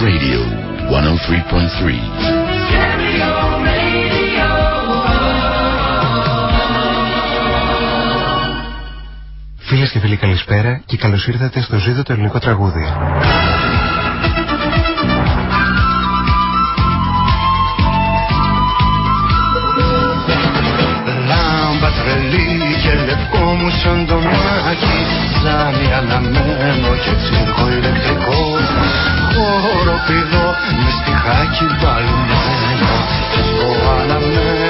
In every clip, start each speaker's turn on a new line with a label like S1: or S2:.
S1: Radio 103.3.
S2: Φίλες και φίλοι καλησπέρα και καλώς ήρθατε στο ζήτο το ελληνικό τραγούδι.
S3: Και λευκό μου σαν το μάκι Ζάνι αναμένο και τσίρκο ηλεκτρικό. Χώρο πηδό με στιχάκι μπαλμένο Και αναμένο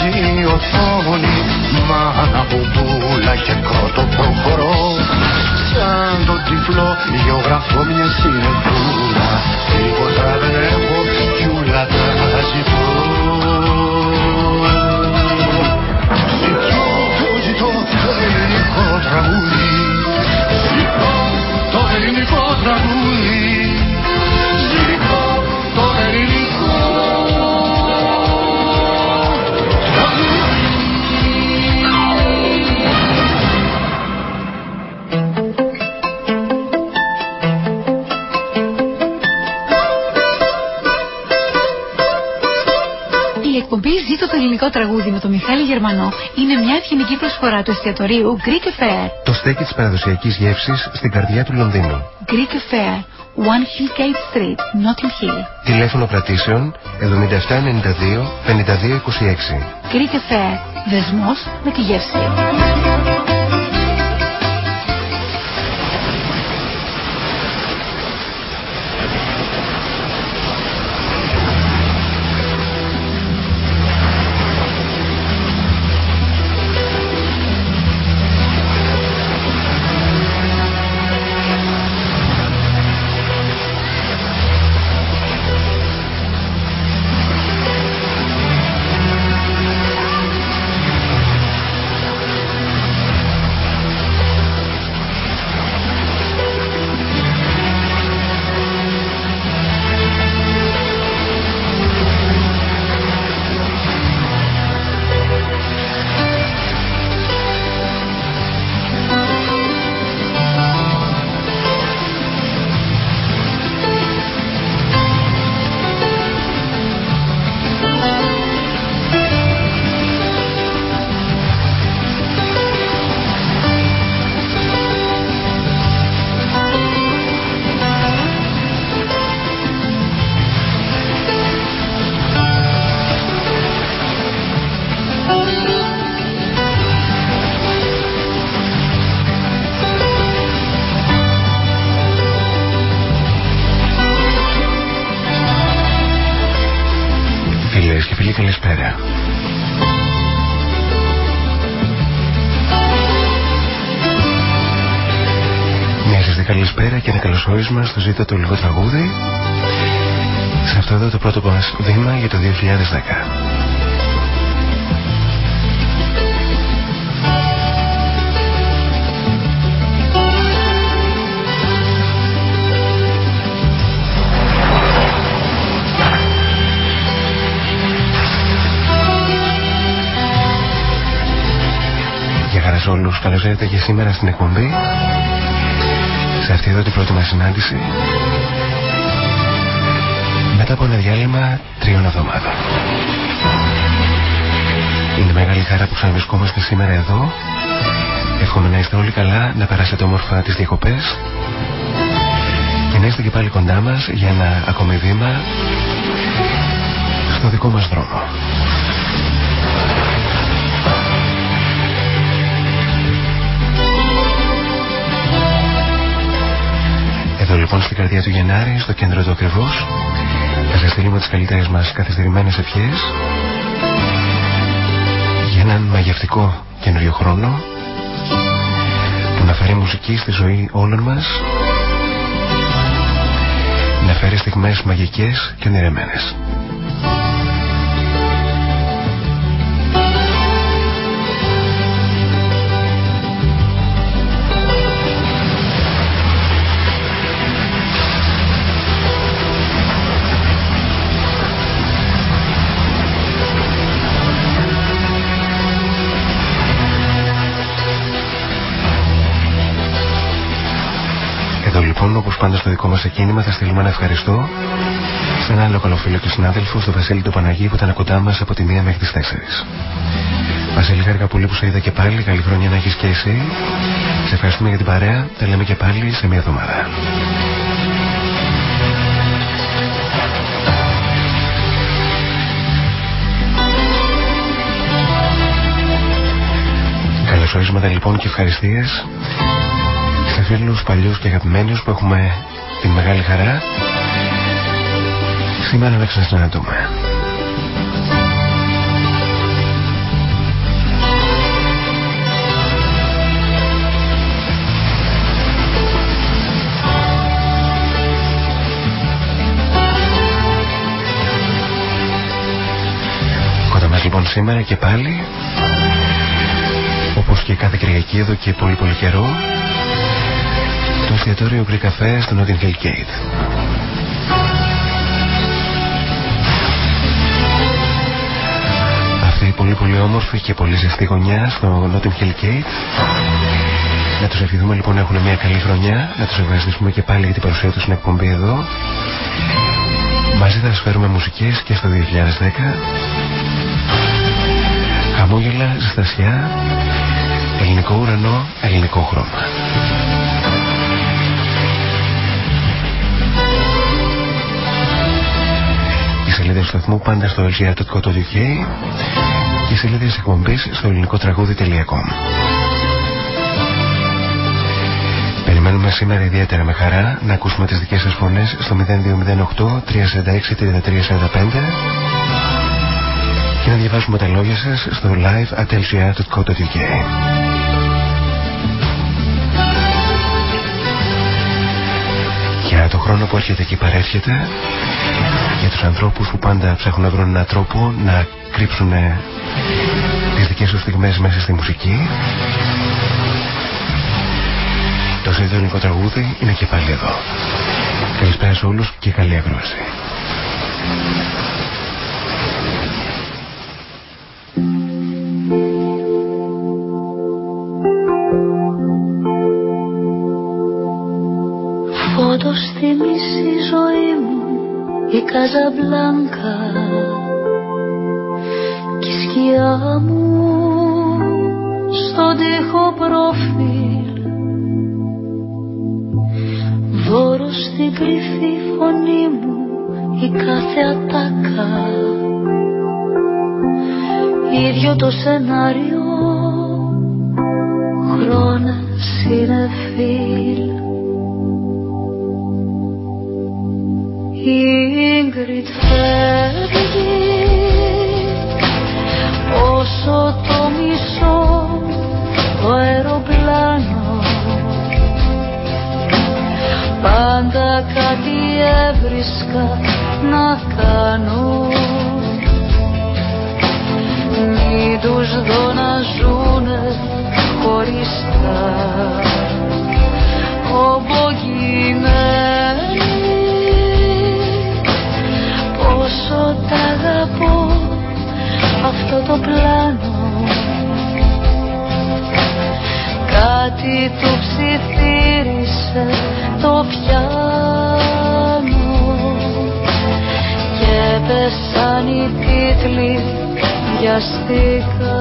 S3: βουλιάζει η οθόνη
S4: Γερμανό είναι μια ευγενική προσφορά του εστιατορίου Greek Affair.
S2: Το στέκι της παραδοσιακής γεύσης στην καρδιά του Λονδίνου.
S4: Greek Affair, One Hillgate Street, Notting Hill.
S2: Τηλέφωνο κρατήσεων 7792 5226.
S4: Greek Affair, δεσμός με τη γεύση.
S2: Καλωσόρισμα στο ζήτο το λίγο τραγούδι σε αυτό εδώ το πρώτο μας βήμα για το 2010. Για χαράς σε όλους, καλώς ήρθατε και σήμερα στην εκπομπή σε αυτή εδώ την πρώτη μας συνάντηση μετά από ένα διάλειμμα τριών εβδομάδων. Είναι μεγάλη χαρά που ξαναβρισκόμαστε σήμερα εδώ. Εύχομαι να είστε όλοι καλά, να περάσετε όμορφα τις διακοπές και να είστε και πάλι κοντά μας για ένα ακόμη βήμα στο δικό μας δρόμο. Λοιπόν στην καρδιά του Γενάρη, στο κέντρο του ακριβώς, θα σας στείλουμε τις καλύτερες μας καθυστερημένες ευχές για έναν μαγευτικό καινούριο χρόνο που να φέρει μουσική στη ζωή όλων μας να φέρει στιγμές μαγικές και ονειρεμένες. Λοιπόν, όπως πάντα στο δικό μας εκκίνημα, θα στείλουμε ένα ευχαριστώ σε ένα άλλο καλό φίλο και συνάδελφο, στον Βασίλη του Παναγί, που ήταν κοντά μας από τη 1 μέχρι τις 4. Βασίλη, χάρηκα πολύ που σε είδα και πάλι. Καλή χρονιά να έχεις και εσύ. Σε ευχαριστούμε για την παρέα. Τα λέμε και πάλι σε μια εβδομάδα. Καλωσορίσματα λοιπόν και ευχαριστίες σε φίλους παλιούς και αγαπημένους που έχουμε την μεγάλη χαρά σήμερα να ξανασυναντούμε. Κοντά μας λοιπόν σήμερα και πάλι όπως και κάθε Κυριακή εδώ και πολύ πολύ καιρό το εστιατόριο Greek Cafe στο Notting Hill Gate. Αυτή η πολύ πολύ όμορφη και πολύ ζεστή γωνιά στο Notting Hill Gate. Να τους ευχηθούμε λοιπόν να έχουν μια καλή χρονιά, να τους ευχαριστήσουμε και πάλι για την παρουσία τους στην εκπομπή εδώ. Μαζί θα σας φέρουμε μουσικές και στο 2010. Χαμόγελα, ζεστασιά, ελληνικό ουρανό, ελληνικό χρώμα. Σελίδες του σταθμού πάντα στο lgr.co.uk και σελίδες εκπομπής στο ελληνικό τραγούδι.com Περιμένουμε σήμερα ιδιαίτερα με χαρά να ακούσουμε τις δικές σας φωνές στο 0208 346 3345 και να διαβάσουμε τα λόγια σας στο live at lgr.co.uk Για το χρόνο που έρχεται και παρέρχεται για τους ανθρώπους που πάντα ψάχνουν να βρουν έναν τρόπο να κρύψουν τις δικές τους στιγμές μέσα στη μουσική. Το συνδεδονικό τραγούδι είναι και πάλι εδώ. Καλησπέρα σε όλους και καλή ακρόαση.
S5: Φώτος στη μισή ζωή μου η Καζαμπλάνκα και η σκιά μου στον τοίχο προφίλ. Δώρο στην κρυφή φωνή μου η κάθε ατάκα. Ίδιο το σενάριο χρόνια συνεφίλ Ingrid φεύγει όσο το μισό το αεροπλάνο. Πάντα κάτι έβρισκα να κάνω. Μην τους δω να ζουνε χωριστά αυτό το πλάνο. Κάτι του ψιθύρισε το πιάνο. Και πέσαν οι τίτλοι βιαστικά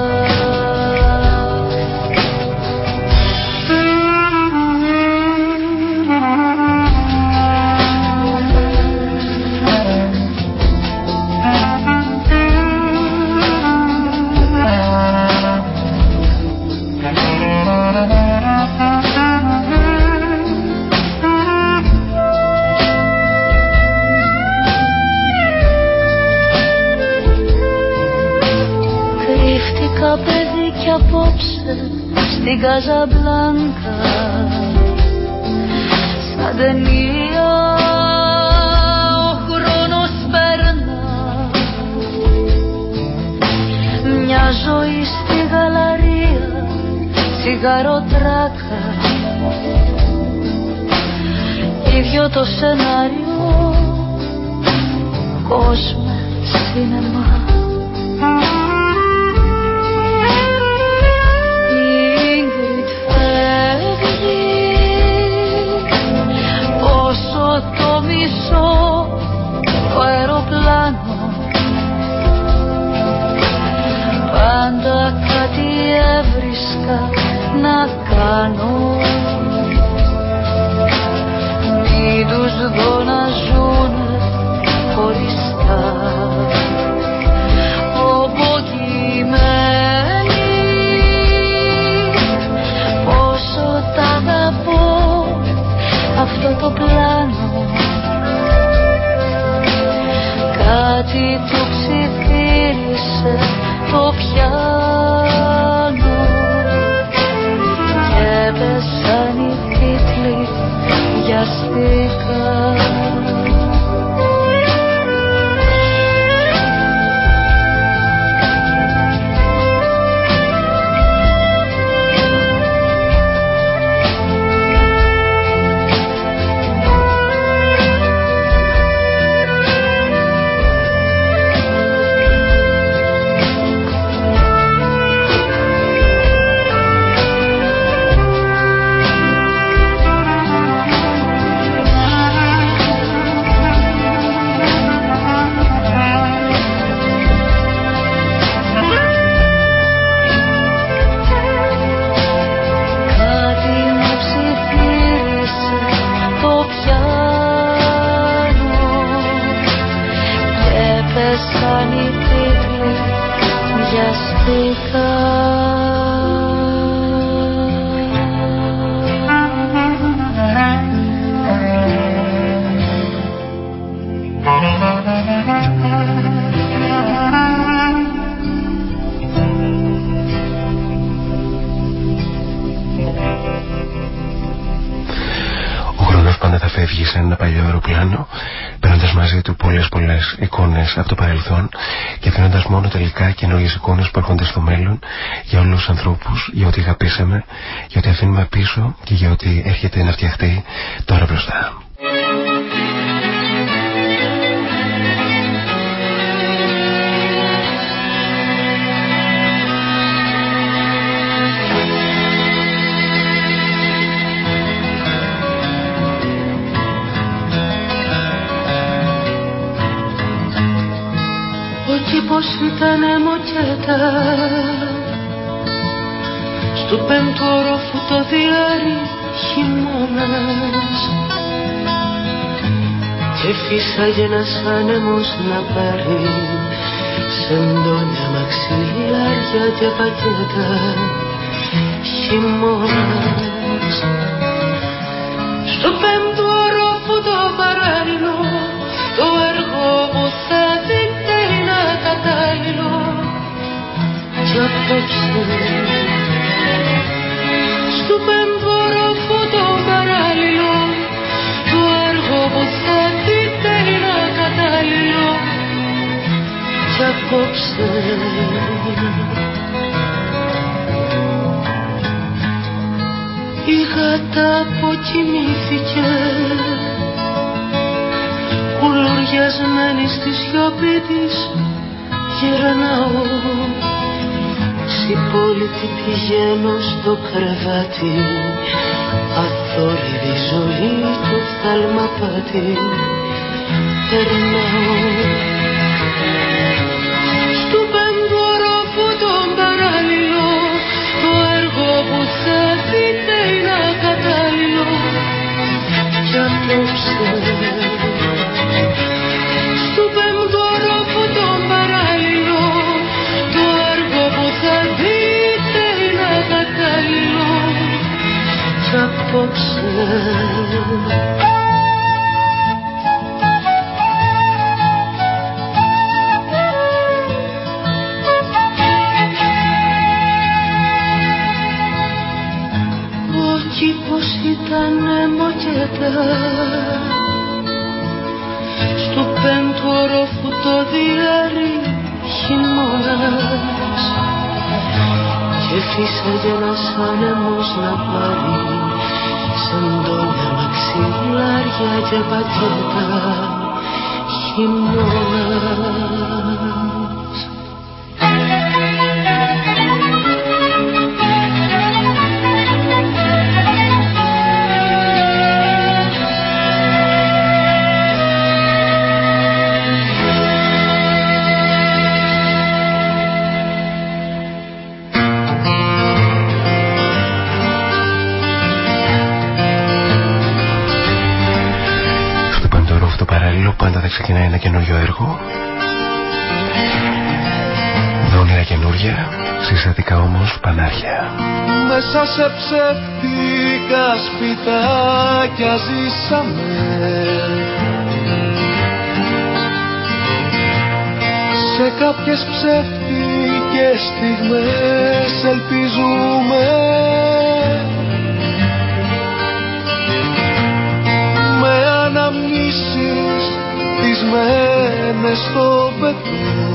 S5: Τα παιδί κι απόψε στην Καζαμπλάνκα Σαν ταινία ο χρόνος περνά Μια ζωή στην γαλαρία
S6: τσιγαροτράκα Ίδιο το σενάριο κόσμο σινεμά το μισό το αεροπλάνο. Πάντα κάτι έβρισκα να κάνω. Μην τους δω να ζουν χωριστά. Οποκειμένοι πόσο τα αγαπώ αυτό το πλάνο κάτι του ψιθύρισε το πιάνο. Και έπεσαν οι τίτλοι για στικά
S7: στο
S6: πέμπτο όροφο το διάρρη χειμώνας. Και φύσαγε ένας άνεμος να πάρει σεντόνια μαξιλάρια και πακέτα χειμώνας. Στο πέμπτο όροφο το παράλληλο το έργο που θα απόψε απόψε. Η γάτα αποκοιμήθηκε. Κουλουριασμένη στη σιωπή της γυρνάω υπόλοιπη πηγαίνω στο κρεβάτι. Αθόρυβη ζωή το φθαλμαπάτι Περνάω απόψε Ο κήπος ήταν μοκέτα στο πέμπτο όροφο το διάρρη χειμώνας
S5: και φύσαγε ένας άνεμος να πάρει σεντόνια μαξιλάρια και πακέτα χειμώνας
S2: καινούριο έργο. Με όνειρα καινούρια συστατικά όμως πανάρχια.
S8: Μέσα σε ψεύτικα σπιτάκια ζήσαμε. Σε κάποιες ψεύτικες στιγμές ελπίζουμε. Με αναμνήσεις κλεισμένες στο πετό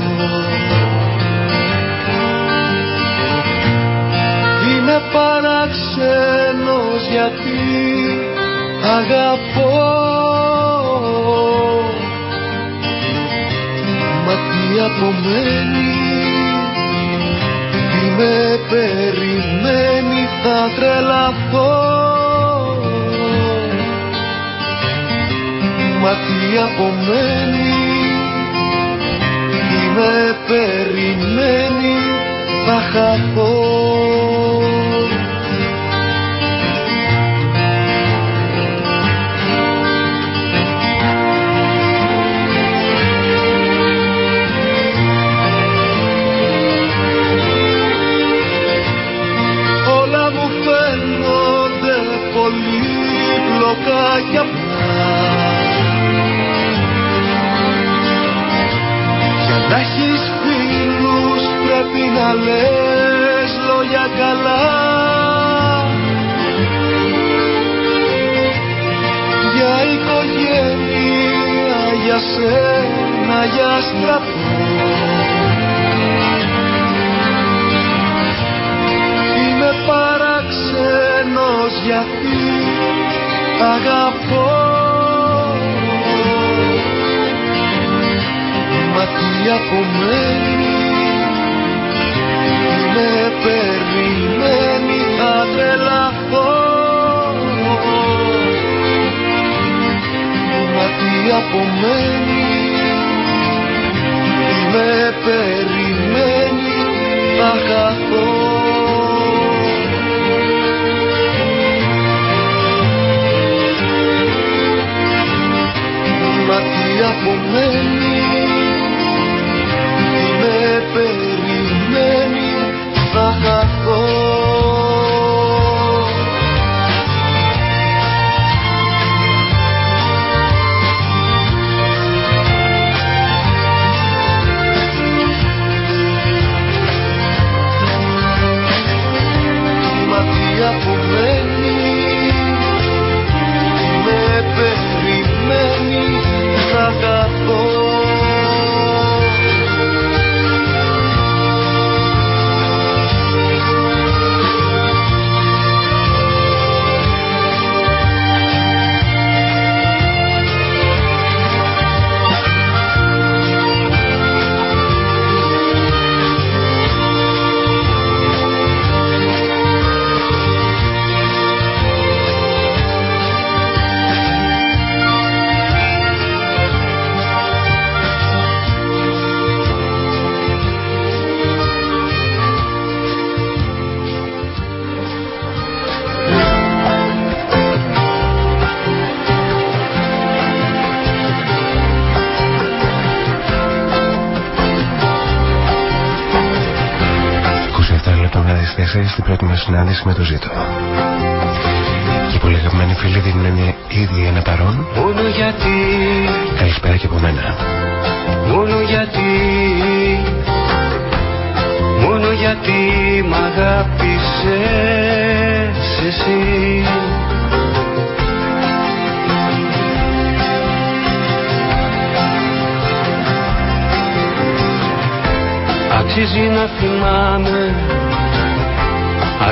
S8: Είμαι παράξενος γιατί αγαπώ. Μα τι απομένει τι με περιμένει θα τρελαθώ Μα τι απομένει Τι με περιμένει Θα χαθώ Να έχεις φίλους πρέπει να λες λόγια καλά. Για οικογένεια, για σένα, για στρατό. Είμαι παραξένος γιατί αγαπώ τι απομένει με περιμένει θα τρελαθώ. Μα τι απομένει με περιμένει θα χαθώ. Μα τι απομένει
S2: συνάντηση με το Ζήτο. Και πολύ αγαπημένοι φίλοι δίνουν ήδη ένα παρόν.
S8: Μόνο γιατί
S2: Καλησπέρα και από μένα.
S8: Μόνο γιατί Μόνο γιατί μ' αγάπησες εσύ Αξίζει να θυμάμαι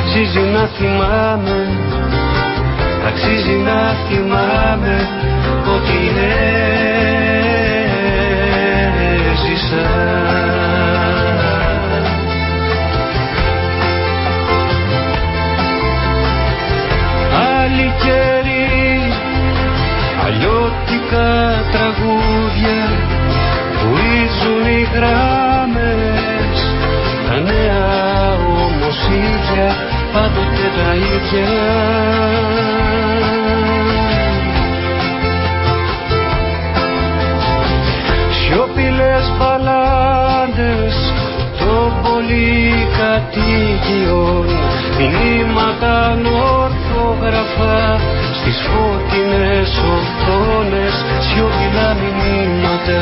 S8: Αξίζει να θυμάμαι. Αξίζει να θυμάμαι Ότι έζησα Άλλη καιρή Αλλιώτικα τραγούδια Βουίζουν οι γράμμες. Τα νέα ίδια, πάντοτε τα ίδια. Σιωπηλές μπαλάντες των πολυκατοικιών μηνύματα ορθογραφά στις φώτινες οθόνες σιωπηλά μηνύματα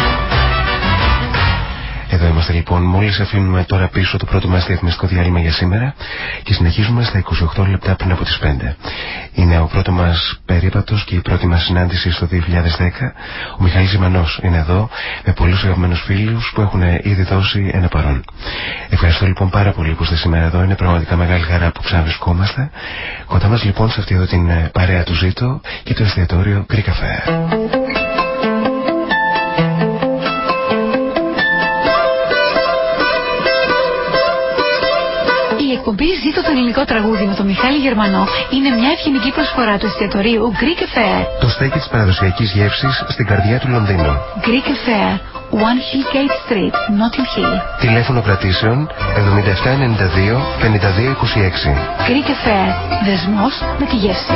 S2: Εδώ είμαστε λοιπόν, μόλις αφήνουμε τώρα πίσω το πρώτο μας διαφημιστικό διάλειμμα για σήμερα και συνεχίζουμε στα 28 λεπτά πριν από τις 5. Είναι ο πρώτος μας περίπατος και η πρώτη μας συνάντηση στο 2010. Ο Μιχάλης Ζημανός είναι εδώ με πολλούς αγαπημένους φίλους που έχουν ήδη δώσει ένα παρόν. Ευχαριστώ λοιπόν πάρα πολύ που είστε σήμερα εδώ. Είναι πραγματικά μεγάλη χαρά που ξαναβρισκόμαστε. Κοντά μας λοιπόν σε αυτή εδώ την ε, παρέα του Ζήτο και το εστιατόριο Greek Cafe.
S9: Η εκπομπή Ζήτω το ελληνικό τραγούδι με τον Μιχάλη Γερμανό είναι μια ευγενική προσφορά του εστιατορίου Greek Affair.
S2: Το στέκι της παραδοσιακής γεύσης στην καρδιά του Λονδίνου.
S9: Greek Affair One Hill Gate Street, Notting Hill.
S2: Τηλέφωνο κρατήσεων 7792 5226.
S9: Greek Affair. Δεσμός με τη γεύση.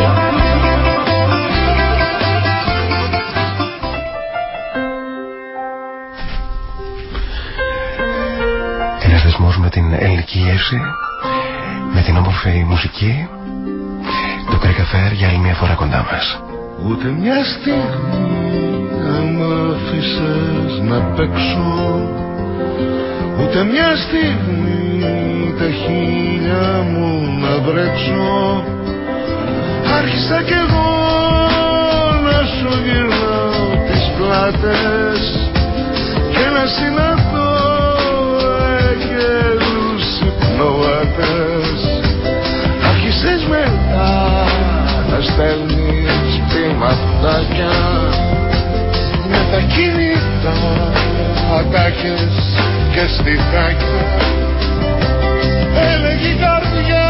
S2: Ένας δεσμός με την ελληνική γεύση, με την όμορφη μουσική, το Greek Affair για άλλη μια φορά κοντά μας.
S4: Ούτε μια στιγμή να μ' άφησες να παίξω Ούτε μια στιγμή τα χίλια μου να βρέξω Άρχισα κι εγώ να σου γυρνάω τις πλάτες Και να συναντώ κάνω άντρας Άρχισες μετά να στέλνεις πειματάκια Με τα κινητά ατάκες και στιχάκια Έλεγε η καρδιά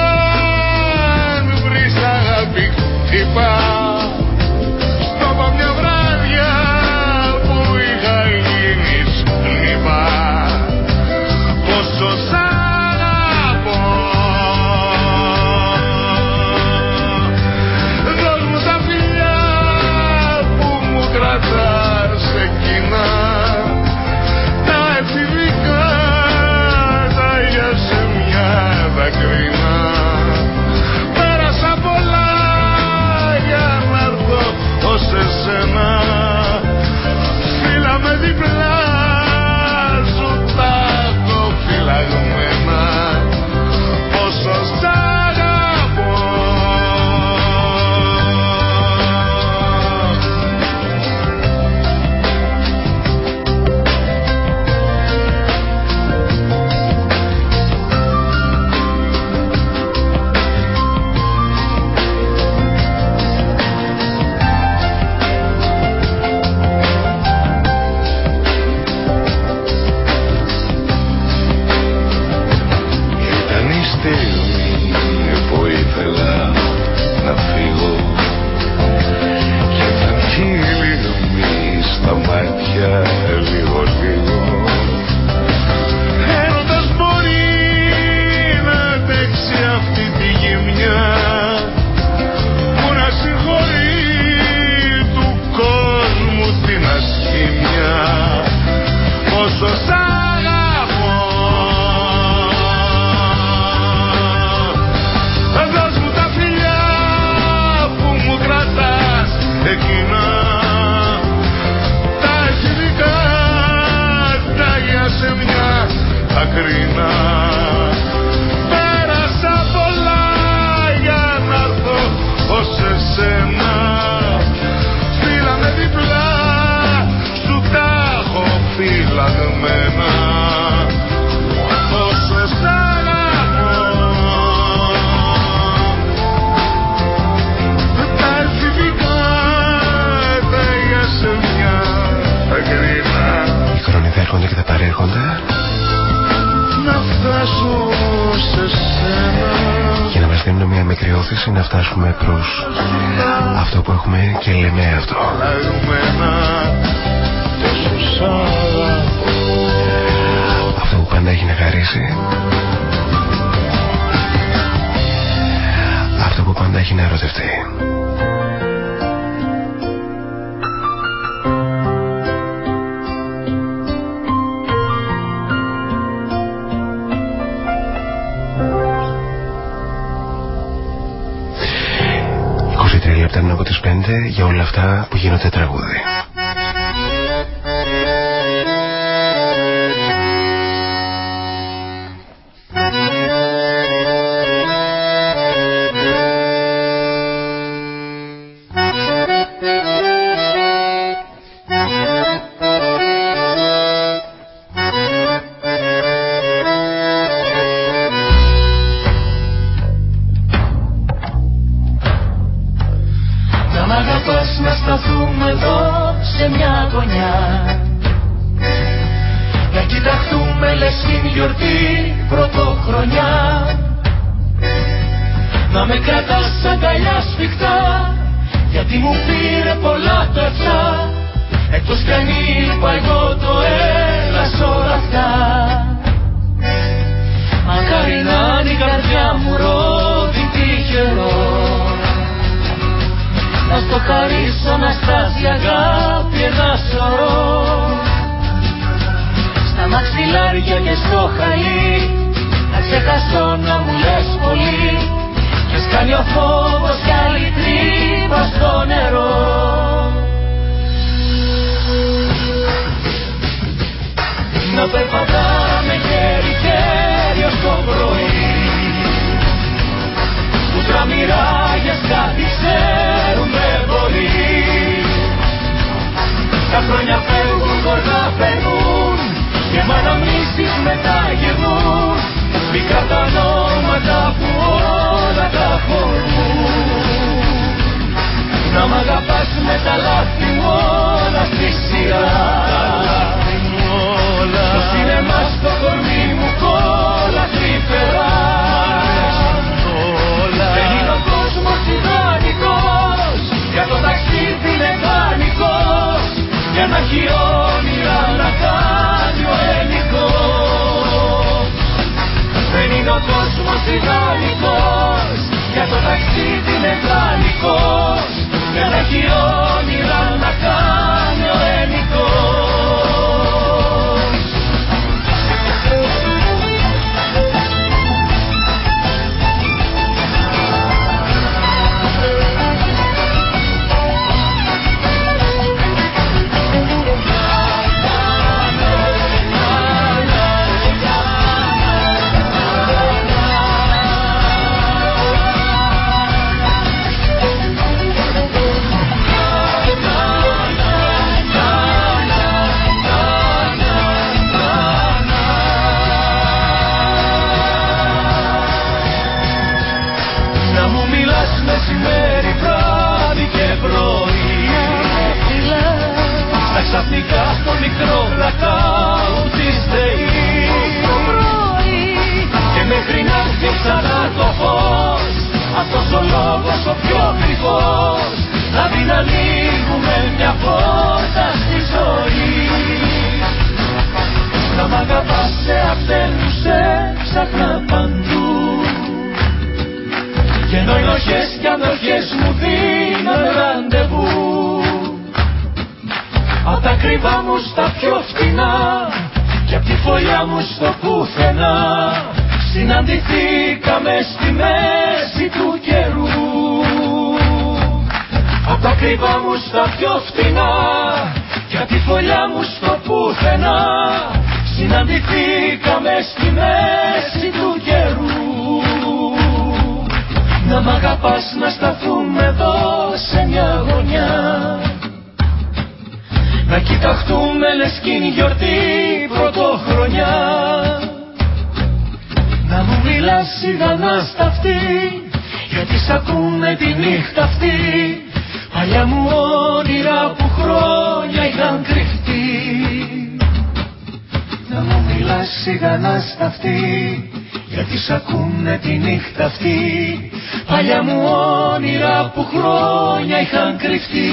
S4: σκάλι τρύπα στο νερό.
S10: Να πεπατάμε
S11: χέρι χέρι ως το πρωί. Που μοιράγες κάτι ξέρουμε πολύ. Τα χρόνια φεύγουν χωρά περνούν
S10: και μ' αναμνήσεις μετά γεμούν μικρά τα νόματα τα χωρούν. Να
S11: μ' αγαπάς με τα λάθη μου όλα στη σειρά. Τα λάθη μου όλα. Το σινεμά στο κορμί μου κόλλα τρυφερά. Όλα. Δεν είναι ο κόσμος ιδανικός. Για το ταξίδι λεγανικός Για να
S10: έχει όνειρα να κάνει ο
S11: ελληνικός. Δεν είναι ο κόσμος ιδανικός. Για το ταξίδι είναι μεθανικός de región.
S10: Ξαφνικά στο μικρό blackout της ΔΕΗ Και μέχρι να έρθει ξανά το φως Αυτός ο λόγος ο πιο κρυφός Να μην ανοίγουμε μια πόρτα στη ζωή. Να μ' αγαπάς σε αυτές που σε ψάχνα παντού. Και ενώ οι και ανοχές μου δίνουν ραντεβού Απ' τα κρύβα μου στα πιο φτηνά Και απ' τη φωλιά μου στο πουθενά. Συναντηθήκαμε στη μέση του καιρού. Απ' τα κρύβα μου στα πιο φτηνά Και απ' τη φωλιά μου στο πουθενά. Συναντηθήκαμε στη μέση του καιρού. Να μ' αγαπάς να σταθούμε εδώ σε μια γωνιά να κοιταχτούμε λες κι είναι γιορτή πρωτοχρονιά. Να μου μιλάς σιγανά στα αυτή Γιατί σ' ακούνε τη νύχτα αυτή. Παλιά μου όνειρα που χρόνια είχαν κρυφτεί. Να μου μιλάς σιγανά στα αυτή γιατί σ' ακούνε τη νύχτα αυτή. Παλιά μου όνειρα που χρόνια είχαν κρυφτεί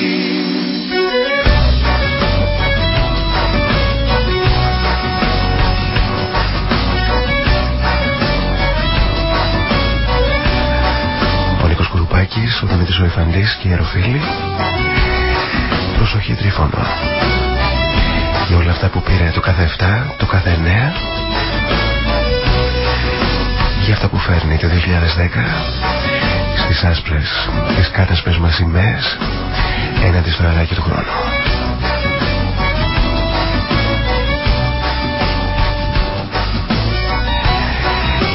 S2: Μαρινάκης, ο Δημήτρης ο Ιφαντής και η Αεροφίλη. Προσοχή τρίφωνο. Για όλα αυτά που πήρε το κάθε 7, το κάθε 9. Για αυτά που φέρνει το 2010 στις άσπρες, τις κάτασπρες μας σημαίες έναντι στο αεράκι του χρόνου.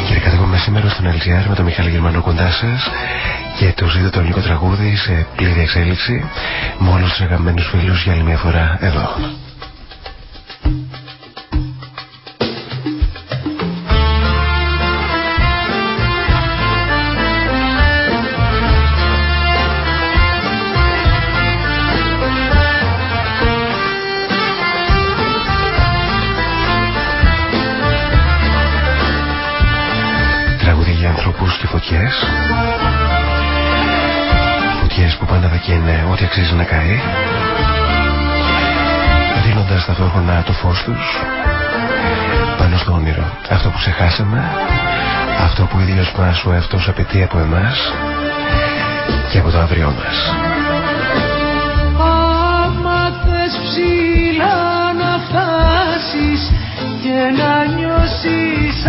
S2: Κύριε κατεβούμε σήμερα στον LGR με τον Μιχάλη Γερμανό κοντά σας και το ζήτω το ελληνικό τραγούδι σε πλήρη εξέλιξη με όλους τους αγαπημένους φίλους για άλλη μια φορά εδώ. Μας ο εαυτός απαιτεί από εμάς και από το αύριό μας.
S10: Άμα θες ψηλά να φτάσεις και να νιώσεις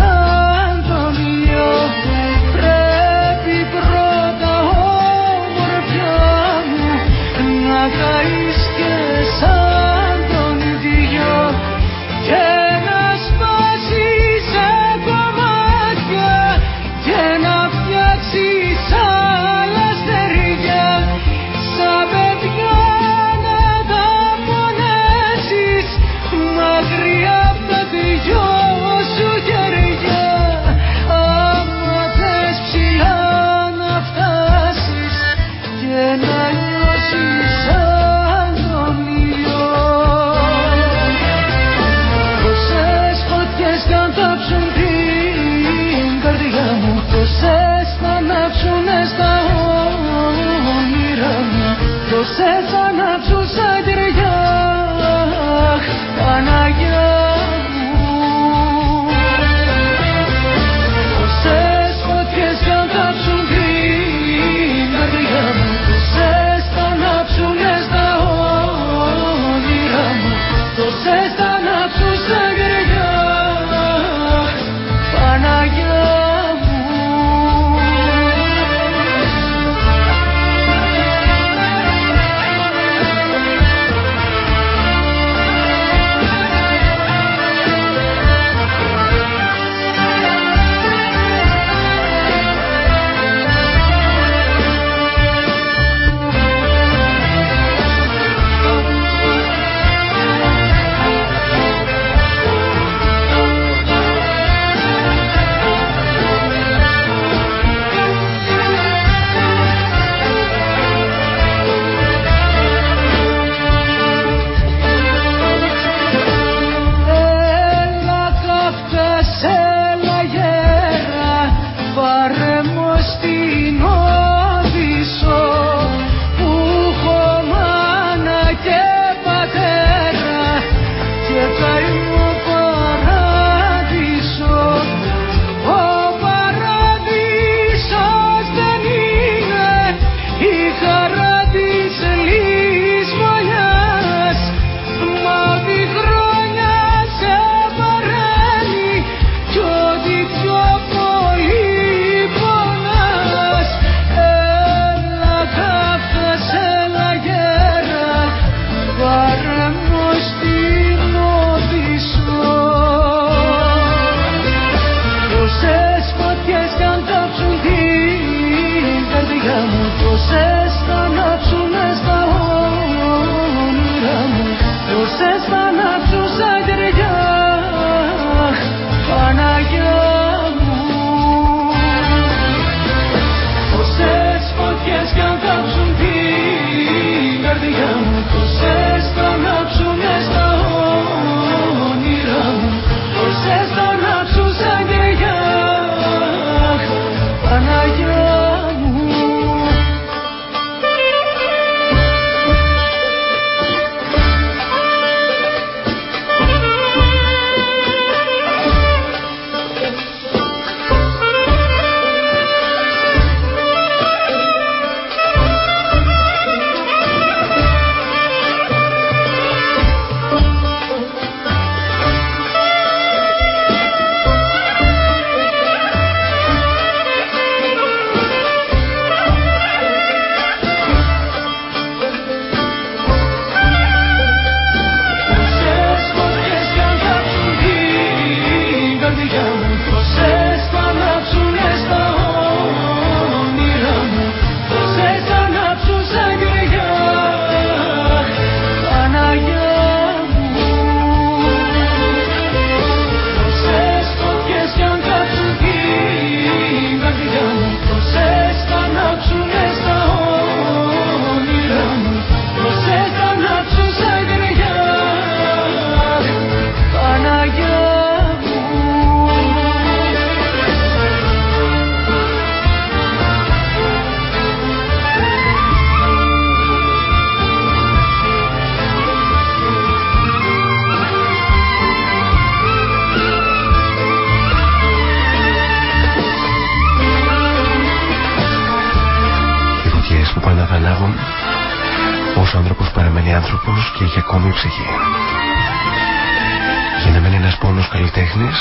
S2: καλλιτέχνης,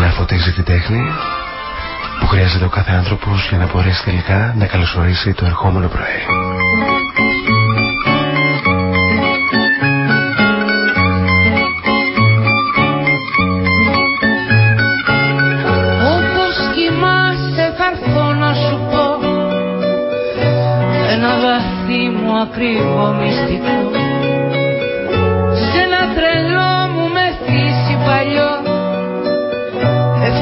S2: να φωτίζει την τέχνη που χρειάζεται ο κάθε άνθρωπος για να μπορέσει τελικά να καλωσορίσει το ερχόμενο πρωί.
S10: Όπως κοιμάσαι θα έρθω να σου πω Ένα βαθύ μου ακρίβο μυστικό Σε ένα τρελό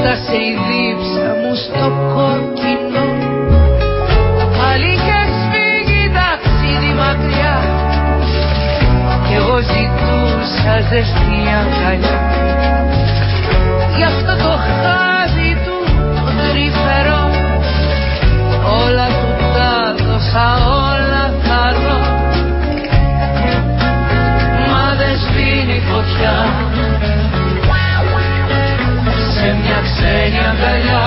S10: Έφτασε η δίψα μου στο κόκκινο. Πάλι είχες φύγει ταξίδι μακριά. Κι εγώ ζητούσα ζεστή αγκαλιά. Γι' αυτό το χάδι του το τρυφερό Όλα του τα δώσα όλα θα ρω Μα δεν σβήνει φωτιά ξένη αγκαλιά.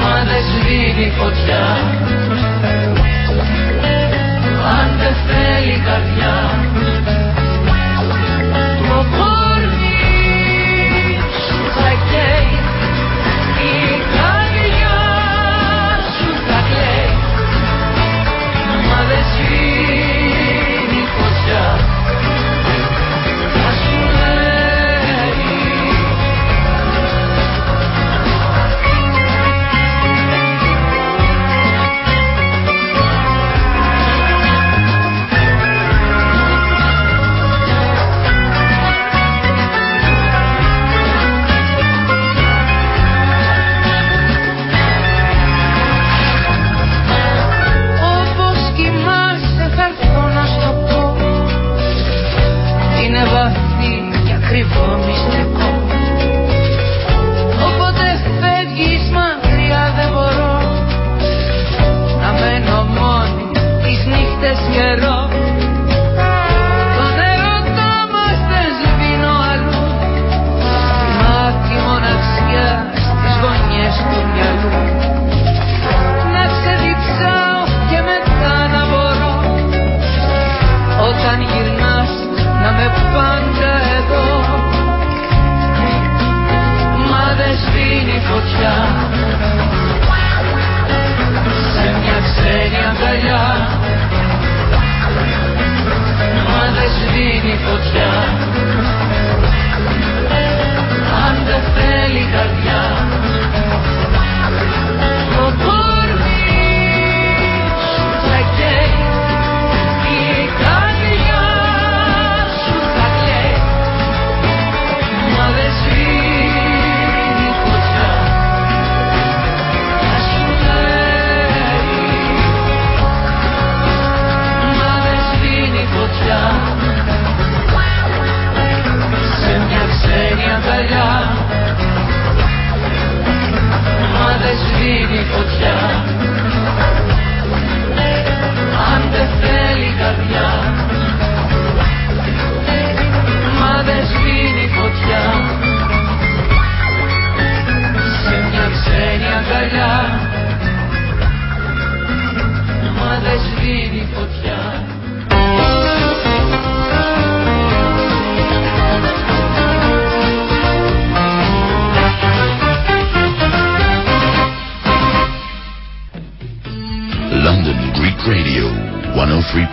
S10: Μα δεν σβήνει φωτιά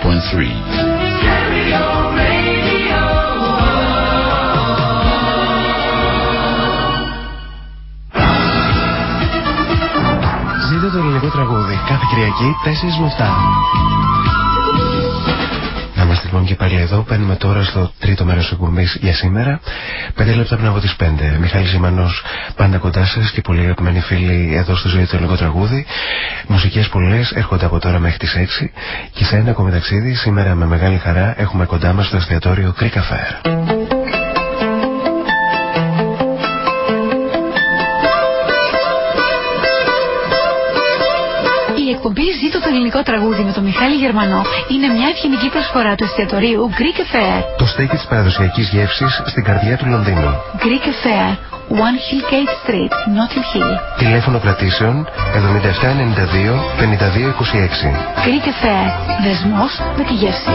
S1: 103.3.
S2: Ζείτε το ελληνικό τραγούδι κάθε Κυριακή 4 με 7. Να είμαστε λοιπόν και πάλι εδώ. Παίρνουμε τώρα στο τρίτο μέρος της εκπομπής για σήμερα. Πέντε λεπτά πριν από τις 5. Μιχάλη Ζημανός πάντα κοντά σας και πολύ αγαπημένοι φίλοι εδώ στη ζωή του ελληνικό τραγούδι. Μουσικές πολλές έρχονται από τώρα μέχρι τις 6. Και σε ένα ακόμη ταξίδι σήμερα με μεγάλη χαρά έχουμε κοντά μας το εστιατόριο Greek Affair.
S9: Η εκπομπή Ζήτω το ελληνικό τραγούδι με τον Μιχάλη Γερμανό είναι μια ευγενική προσφορά του εστιατορίου Greek Affair.
S2: Το στέκι της παραδοσιακής γεύσης στην καρδιά του Λονδίνου.
S9: Greek Affair.
S4: One Hillgate Street, Notting Hill.
S2: Τηλέφωνο κρατήσεων 7792 5226.
S4: Greek Fair, δεσμός με τη γεύση.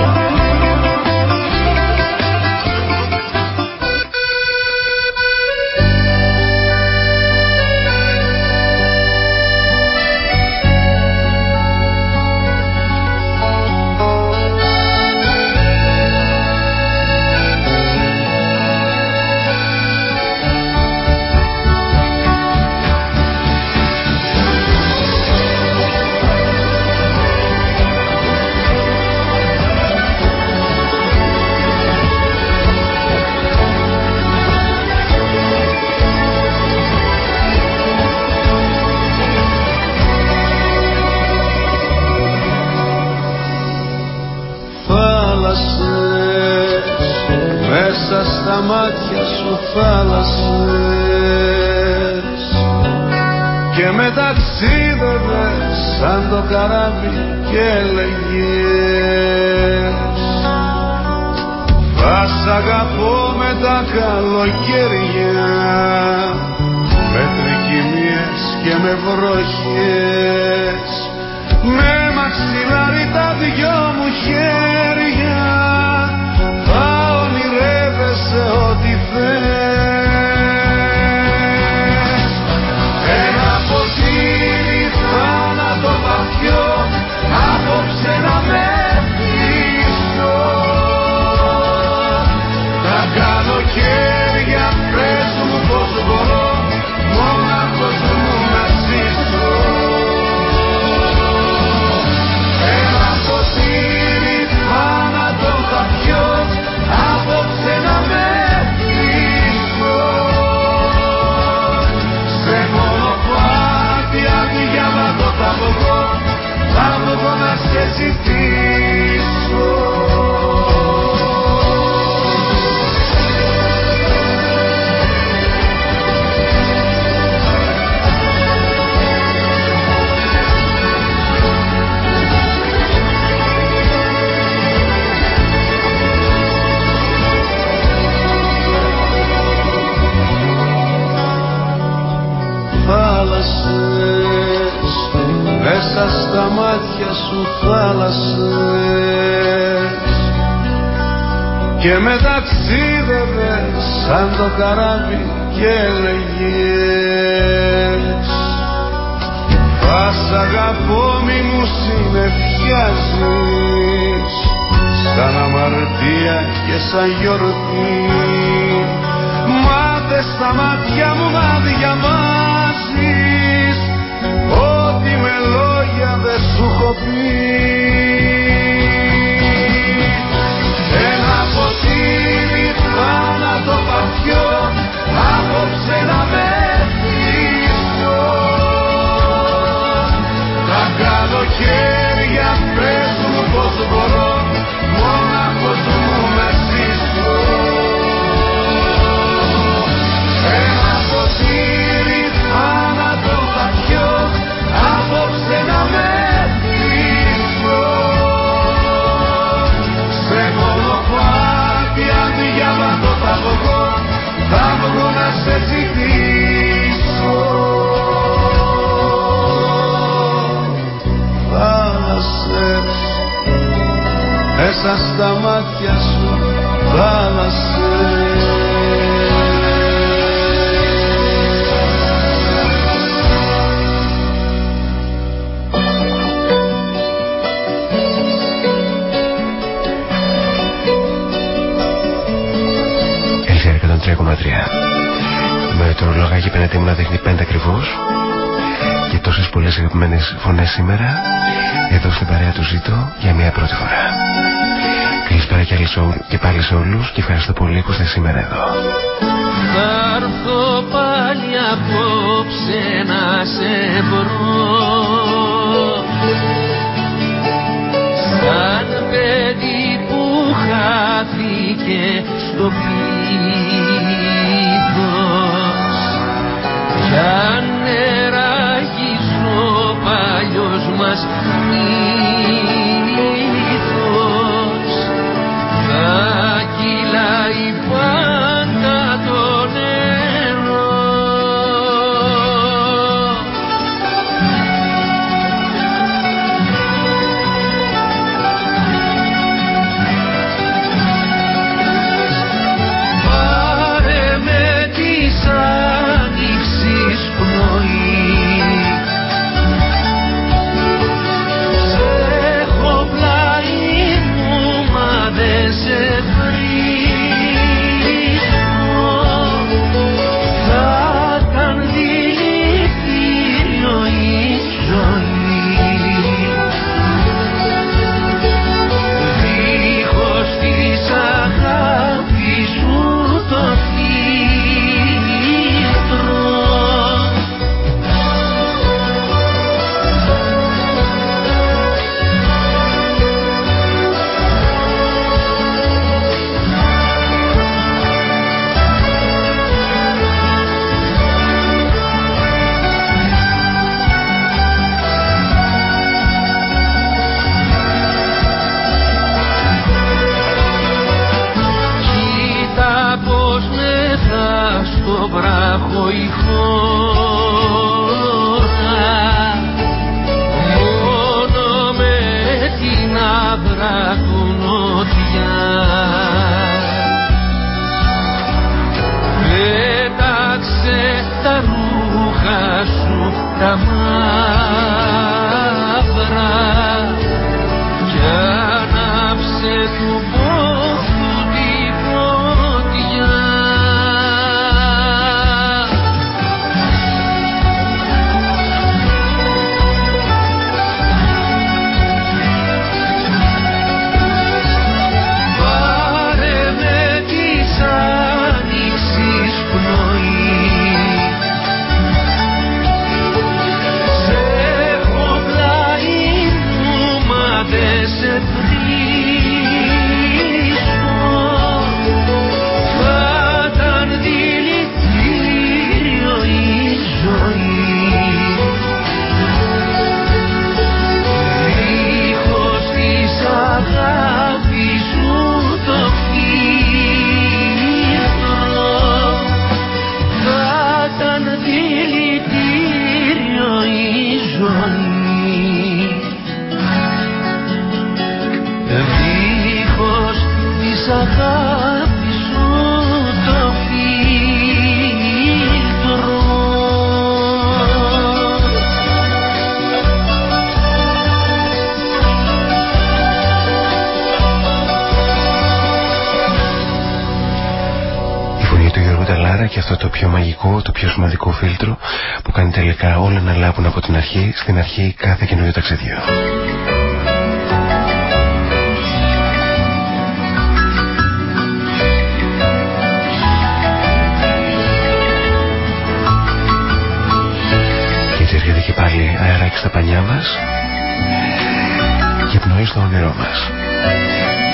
S2: Και πνοή στο όνειρό μας.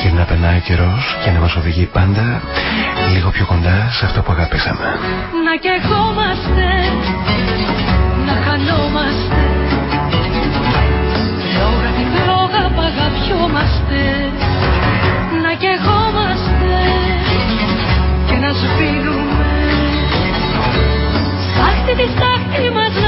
S2: Και να περνάει ο καιρός και να μας οδηγεί πάντα λίγο πιο κοντά σε αυτό που αγαπήσαμε.
S5: Να κεχόμαστε, να χανόμαστε. Λόγα τη φλόγα που αγαπιόμαστε. Να κεχόμαστε και να σβήνουμε Στάχτη τη στάχτη μας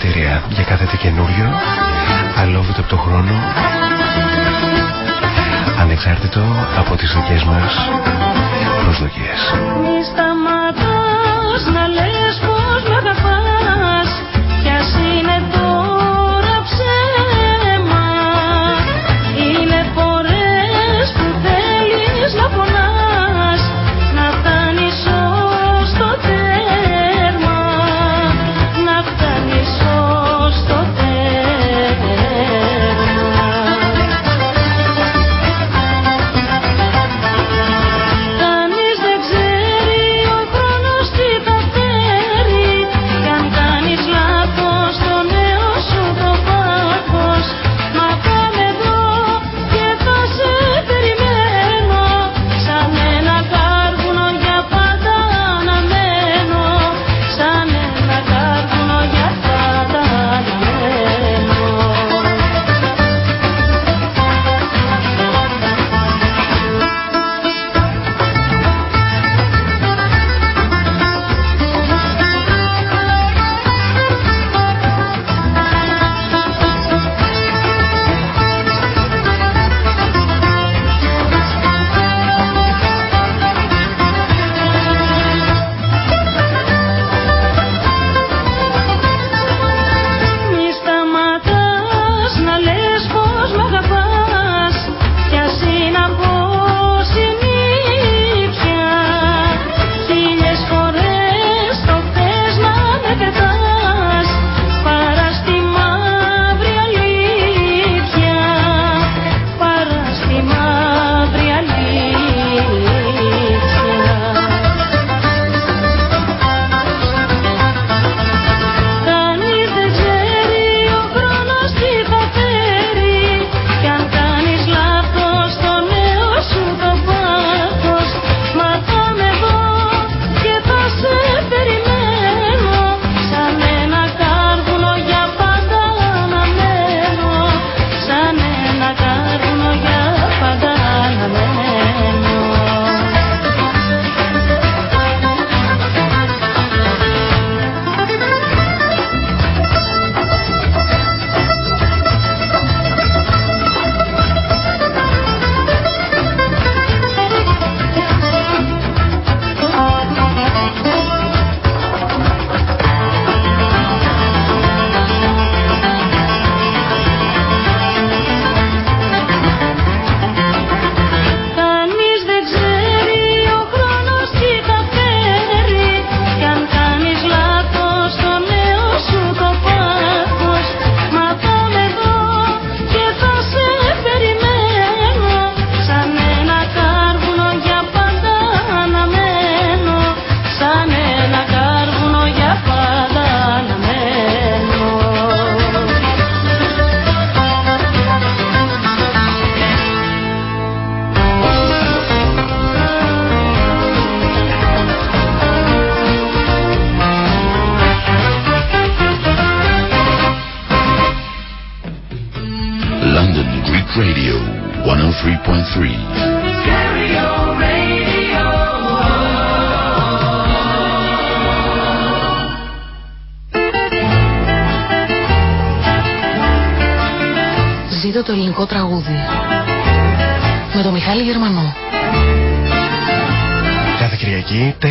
S2: που να γίνει εφετηρία για κάθε τι καινούριο, αλόβητο από το χρόνο, ανεξάρτητο από τις δικές μας προσδοκίες.
S12: Μη σταματάς να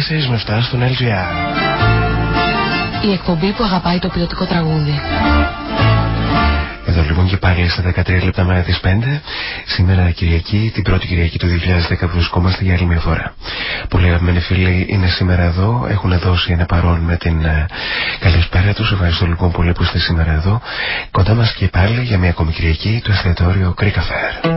S12: με
S2: 7 στον LGR.
S9: Η εκπομπή που αγαπάει το ποιοτικό τραγούδι.
S2: Εδώ λοιπόν και πάλι στα 13 λεπτά μέρα τις 5 Σήμερα Κυριακή, την πρώτη Κυριακή του 2010 βρισκόμαστε για άλλη μια φορά Πολλοί αγαπημένοι φίλοι είναι σήμερα εδώ Έχουν δώσει ένα παρόν με την ε, καλησπέρα τους Ευχαριστώ λοιπόν πολύ που είστε σήμερα εδώ Κοντά μας και πάλι για μια ακόμη Κυριακή Το εστιατόριο Greek Affair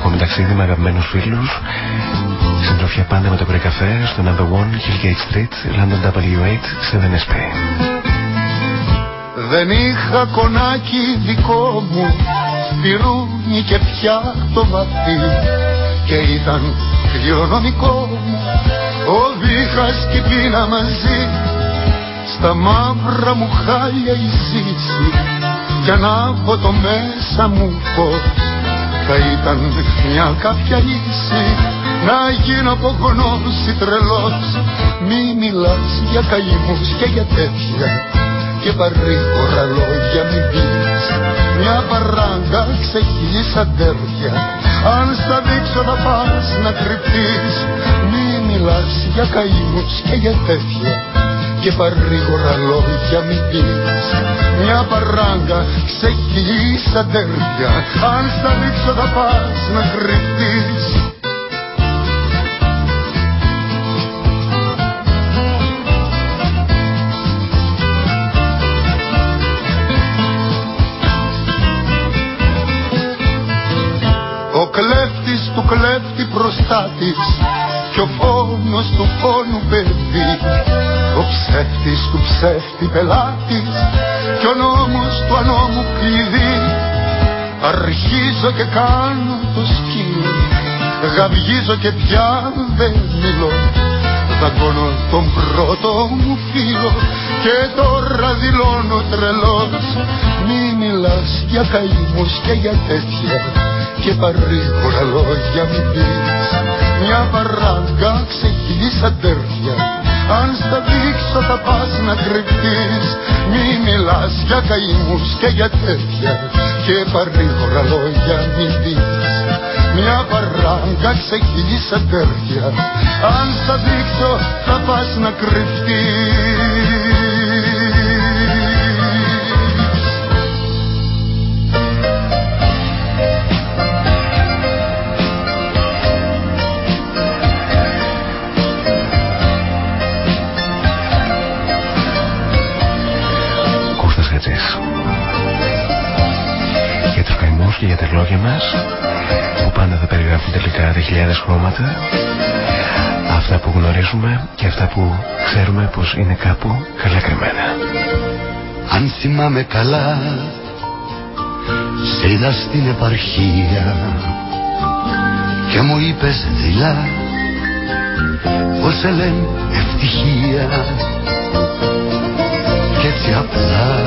S2: Ακόμη ταξίδι ταξίδι με αγαπημένους φίλους Συντροφιά πάντα με το πρωί καφέ στο number 1 Hillgate Street, London W8, 7SP
S13: Δεν είχα κονάκι δικό μου Σπυρούνι και πια το βαθύ Και ήταν κληρονομικό. Μου Ο Βίχας και η πείνα μαζί Στα μαύρα μου χάλια η ζήση Κι ανάβω το μέσα μου φως Θα ήταν μια κάποια λύση. Να γίνω από γνώση τρελός. Μη μιλάς για καημούς και για τέτοια. Και παρήγορα λόγια μην πεις. Μια παράγκα ξεχύλεις αντέρφια Αν στα δείξω θα πας να κρυφτείς. Μη μιλάς για καημούς και για τέτοια και παρήγορα λόγια μην πεις. Μια παράγκα ξεχύλεις αντέρφια Αν στα δείξω θα πας να κρυφτείς. Ο κλέφτης του κλέφτη προστάτης Κι ο φόνος του φόνου παιδί Ο ψεύτης του ψεύτη πελάτης Κι ο νόμος του ανώμου κλειδί. Αρχίζω και κάνω το σκύλο Γαβγίζω και πια δεν μιλώ. Δαγκώνω τον πρώτο μου φίλο Και τώρα δηλώνω τρελός. Μη μιλάς για καημούς και για τέτοια και παρήγορα λόγια μην πεις. Μια παράγκα ξεχυλείς αντέρφια Αν στα δείξω θα πας να κρυφτείς Μη μιλάς για καημούς και για τέτοια. Και παρήγορα λόγια μην πεις Μια παράγκα ξεχυλείς αντέρφια Αν στα δείξω θα πας να κρυφτείς
S2: για τα λόγια μας που πάντα θα περιγράφουν τελικά τα χιλιάδες χρώματα αυτά που γνωρίζουμε και αυτά που ξέρουμε πως είναι κάπου καλά κρυμμένα.
S13: Αν θυμάμαι καλά σε είδα στην επαρχία και μου είπες δειλά πως σε λένε ευτυχία και έτσι απλά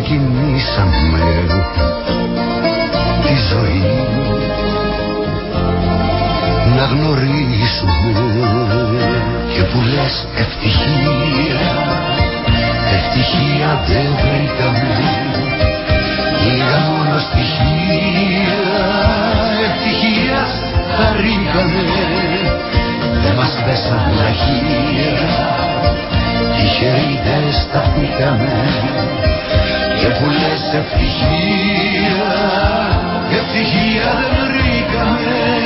S13: ξεκινήσαμε. Τη ζωή. Να γνωρίσουμε. Και που λες ευτυχία ευτυχία δεν βρήκαμε. Λίγα μόνο στοιχεία ευτυχία χαρήκαμε δεν μας πέσαν λαχεία τυχεροί σταθήκαμε και που λες ευτυχία ευτυχία δεν βρήκαμε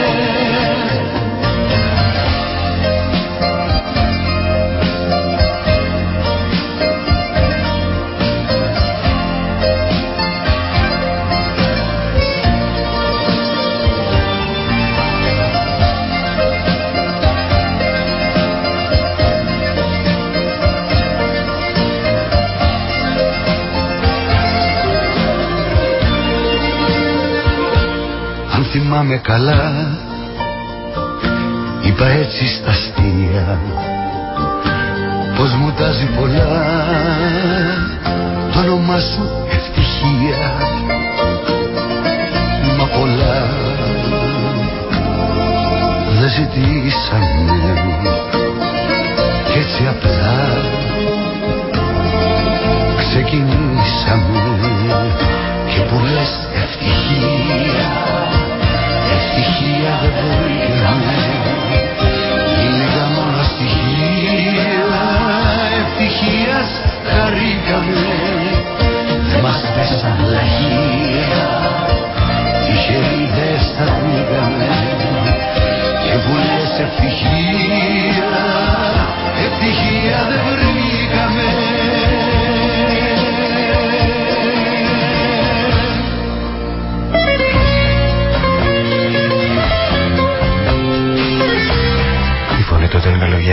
S13: θυμάμαι καλά. Είπα έτσι στα αστεία Πως μου τάζει πολλά. Το όνομά σου ευτυχία Μα πολλά. Δεν ζητήσαμε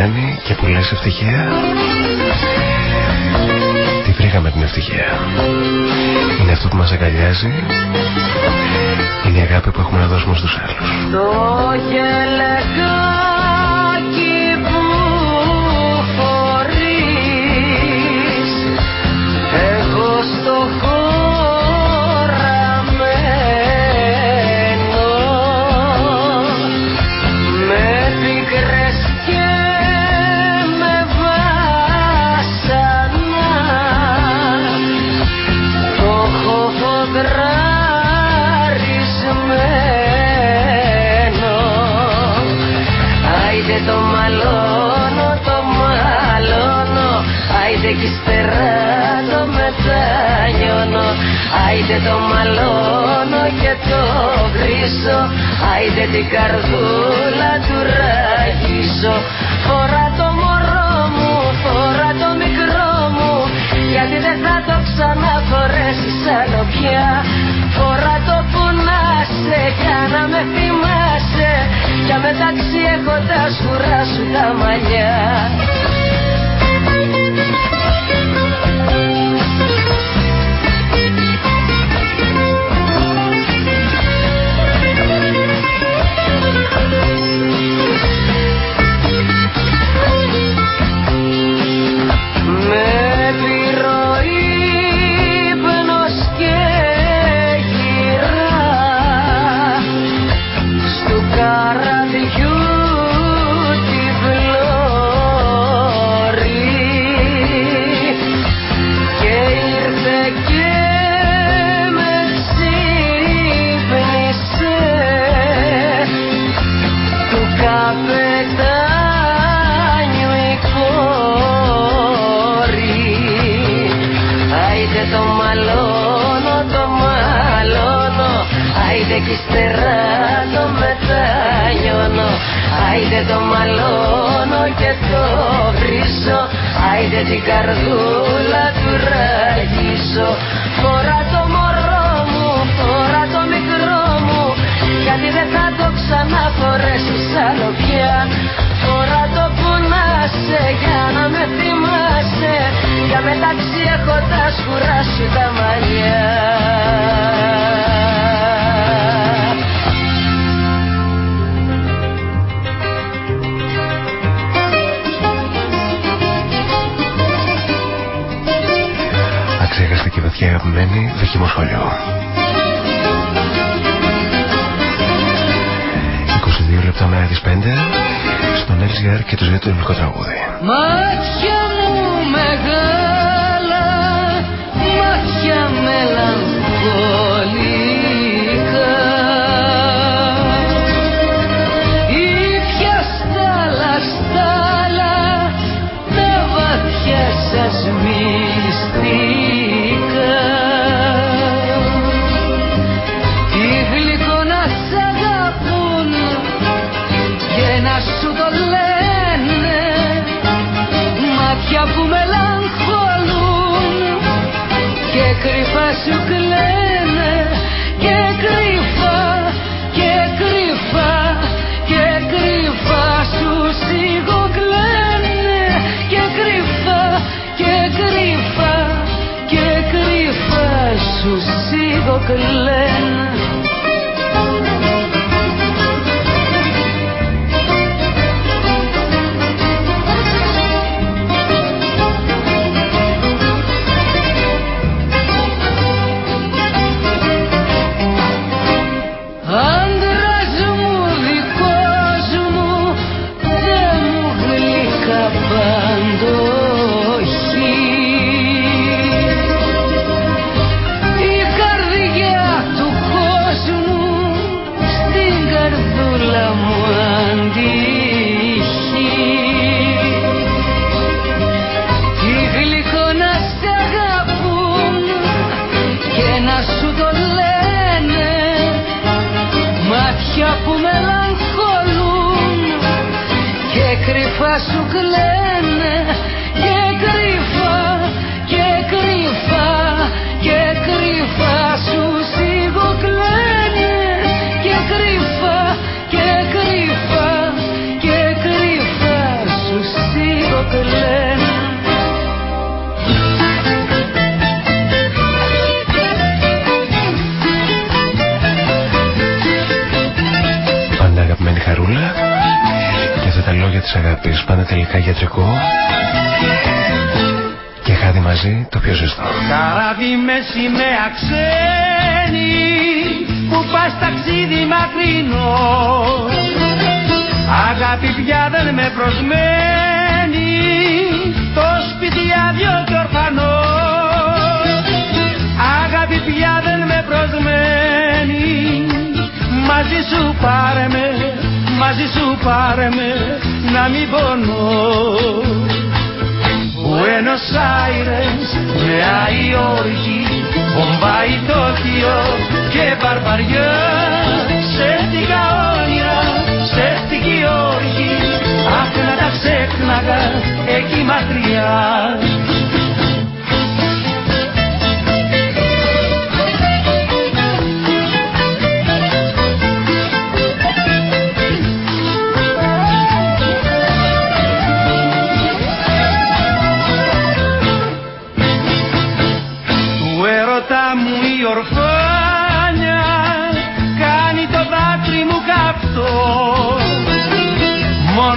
S14: αγαπημένη και που λες ευτυχία. Τη βρήκαμε την ευτυχία; Είναι αυτό που μας αγκαλιάζει. Είναι η αγάπη που έχουμε να δώσουμε στους άλλους
S10: Άιντε κι ύστερα το μετανιώνω Άιντε το μαλώνω και το βρίσω Άιντε την καρδούλα του ραγίσω. Φορά το μωρό μου, φορά το μικρό μου. Γιατί δεν θα το ξαναφορέσεις άλλο πια Φορά το που να σε για να με θυμάσαι. Για μεταξύ έχω τα σκουρά σου τα μαλλιά Άιντε το μαλώνω και το βρίσω Άιντε την καρδούλα του ραγίσω. Φορά το μωρό μου, φορά το μικρό μου. Γιατί δεν θα το ξαναφορέσεις άλλο πια. Φορά το που να σε για να με θυμάσαι. Για μεταξύ έχω τα σκουρά σου τα μαλλιά
S14: Αξέχαστη και βαθιά αγαπημένη δοχημό σχολείο 22 λεπτά μέρα τις 5 στον LGR και το ζήτο του ελληνικό τραγούδι.
S10: Μάτια μου μεγάλα, μάτια μελαγχολικά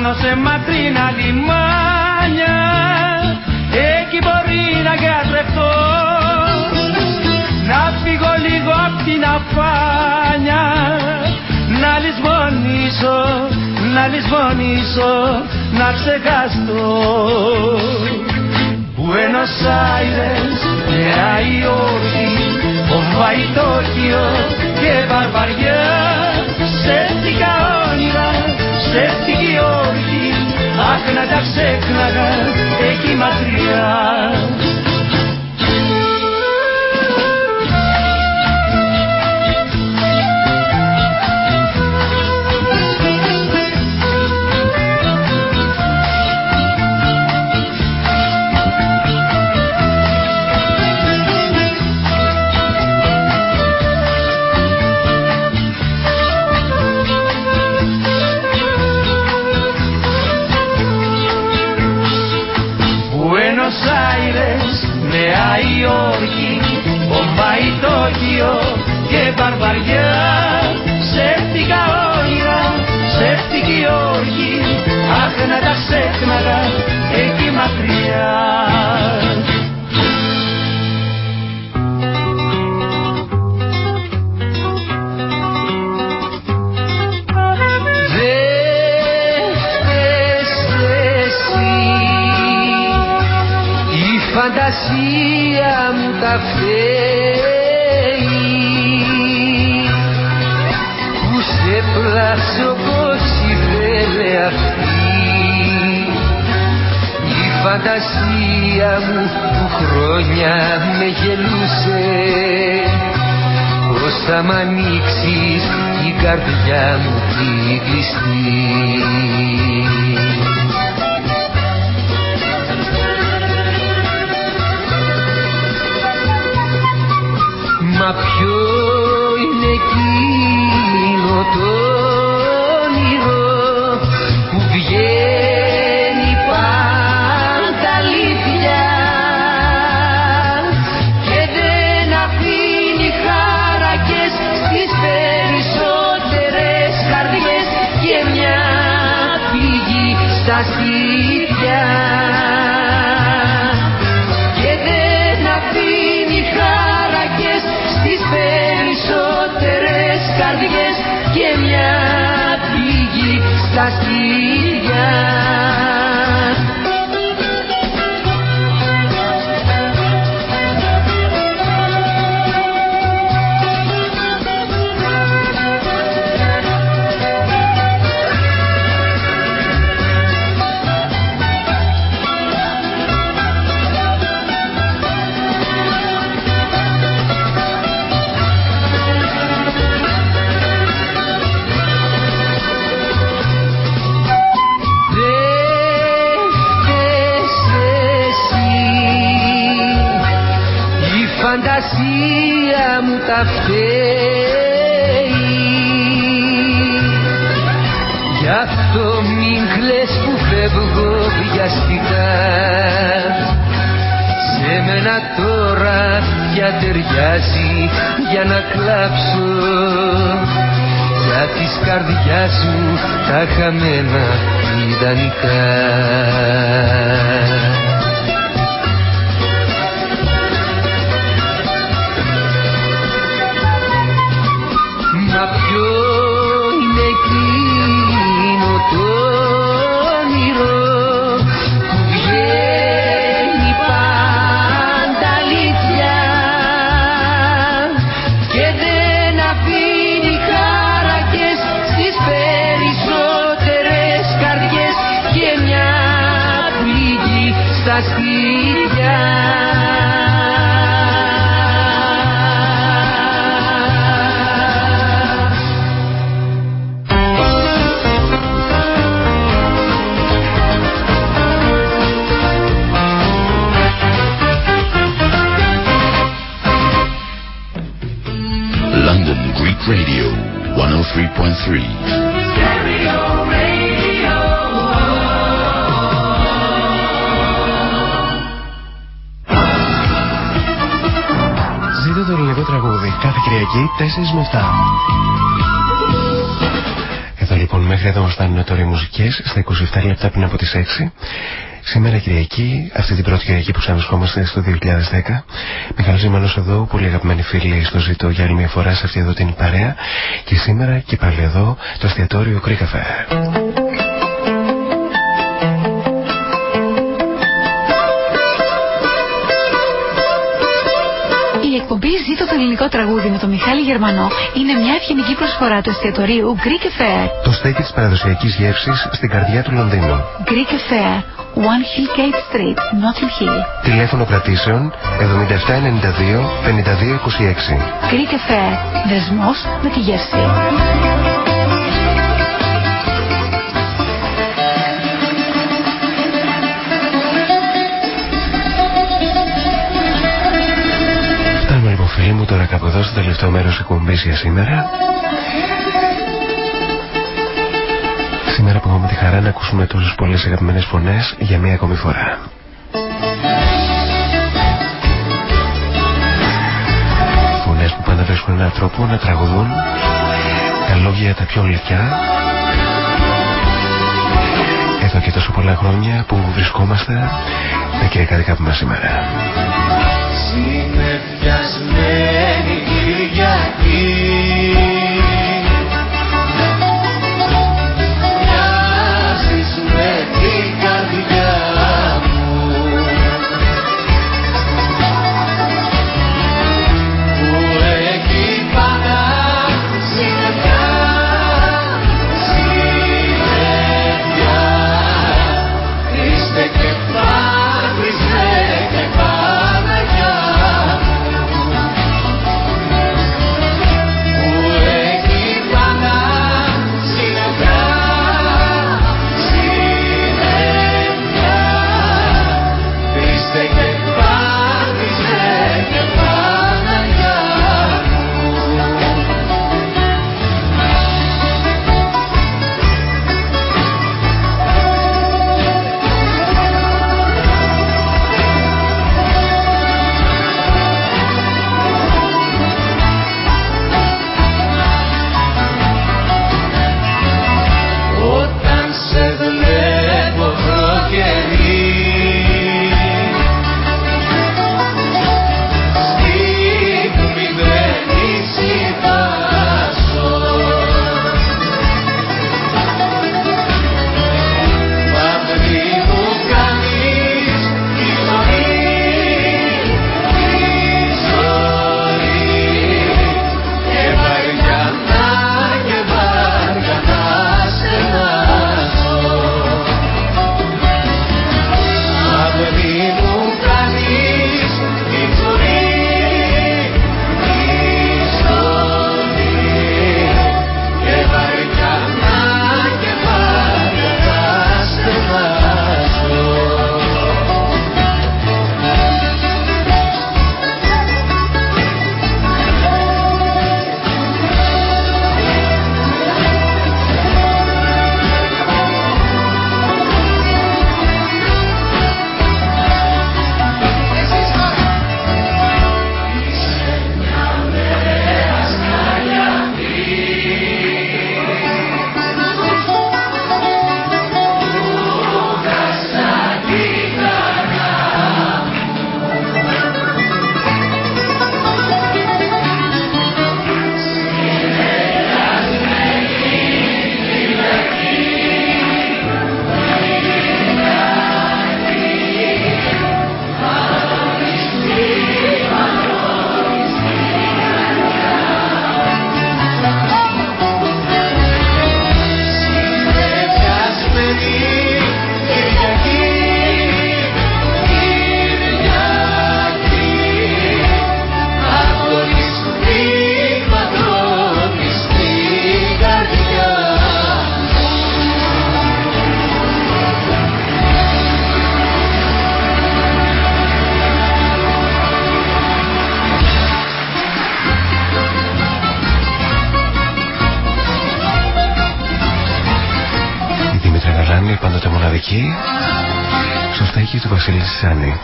S8: μόνο σε μακρινά λιμάνια. Εκεί μπορεί να γιατρευτώ να φύγω λίγο απ' την αφάνια. Να λησμονήσω, να λησμονήσω, να ξεχαστώ. Buenos Aires, Νέα Υόρκη, Μπομπάι, Τόκιο και Βαρβαριάς να τα ξέχναγα εκεί μακριά Aires, Νέα Υόρκη, Μπομπάι, Τόκιο και Βαρβαριά. Ψεύτικα όνειρα, ψεύτικη όρκη Αχ να τα ξέχναγα εκεί μακριά
S15: φαντασία μου τα φταίει. Που σε πλάσω πως η βέλε αυτή. Η φαντασία μου που χρόνια με γελούσε. Πως θα μ' ανοίξεις την καρδιά μου τη κλειστή Μα ποιο είναι εκείνο το και μια πηγή στα στήθια μου τα φταίει Γι' αυτό μην κλαις που φεύγω βιαστικά. Σε μένα τώρα πια ταιριάζει για να κλάψω. Για της καρδιάς μου τα χαμένα ιδανικά
S2: 4 με 7. Εδώ λοιπόν μέχρι εδώ μας φτάνουν τώρα οι μουσικές στα 27 λεπτά πριν από τις 6. Σήμερα Κυριακή, αυτή την πρώτη Κυριακή που ξαναβρισκόμαστε στο 2010, Μιχάλης Ζημανός εδώ, πολύ αγαπημένοι φίλοι στο ζήτο για άλλη μια φορά σε αυτή εδώ την παρέα και σήμερα και πάλι εδώ το εστιατόριο Greek
S4: Η εκπομπή Ζήτω το ελληνικό τραγούδι με τον Μιχάλη Γερμανό είναι μια ευγενική προσφορά του εστιατορίου Greek Affair.
S2: Το στέκι της παραδοσιακής γεύσης στην καρδιά του Λονδίνου.
S4: Greek Affair, One Hill Gate Street, Notting Hill.
S2: Τηλέφωνο κρατήσεων 7792 5226.
S4: Greek Affair, δεσμός με τη γεύση.
S2: Εδώ στο τελευταίο μέρος εκπομπής για σήμερα. Σήμερα που έχουμε τη χαρά να ακούσουμε τόσες πολλές αγαπημένες φωνές για μία ακόμη φορά. Φωνές που πάντα βρίσκουν έναν τρόπο να τραγουδούν τα λόγια τα πιο γλυκιά εδώ και τόσο πολλά χρόνια που βρισκόμαστε τα κυριακάδικα που μας σήμερα.
S8: Συνεφιασμένη Κυριακή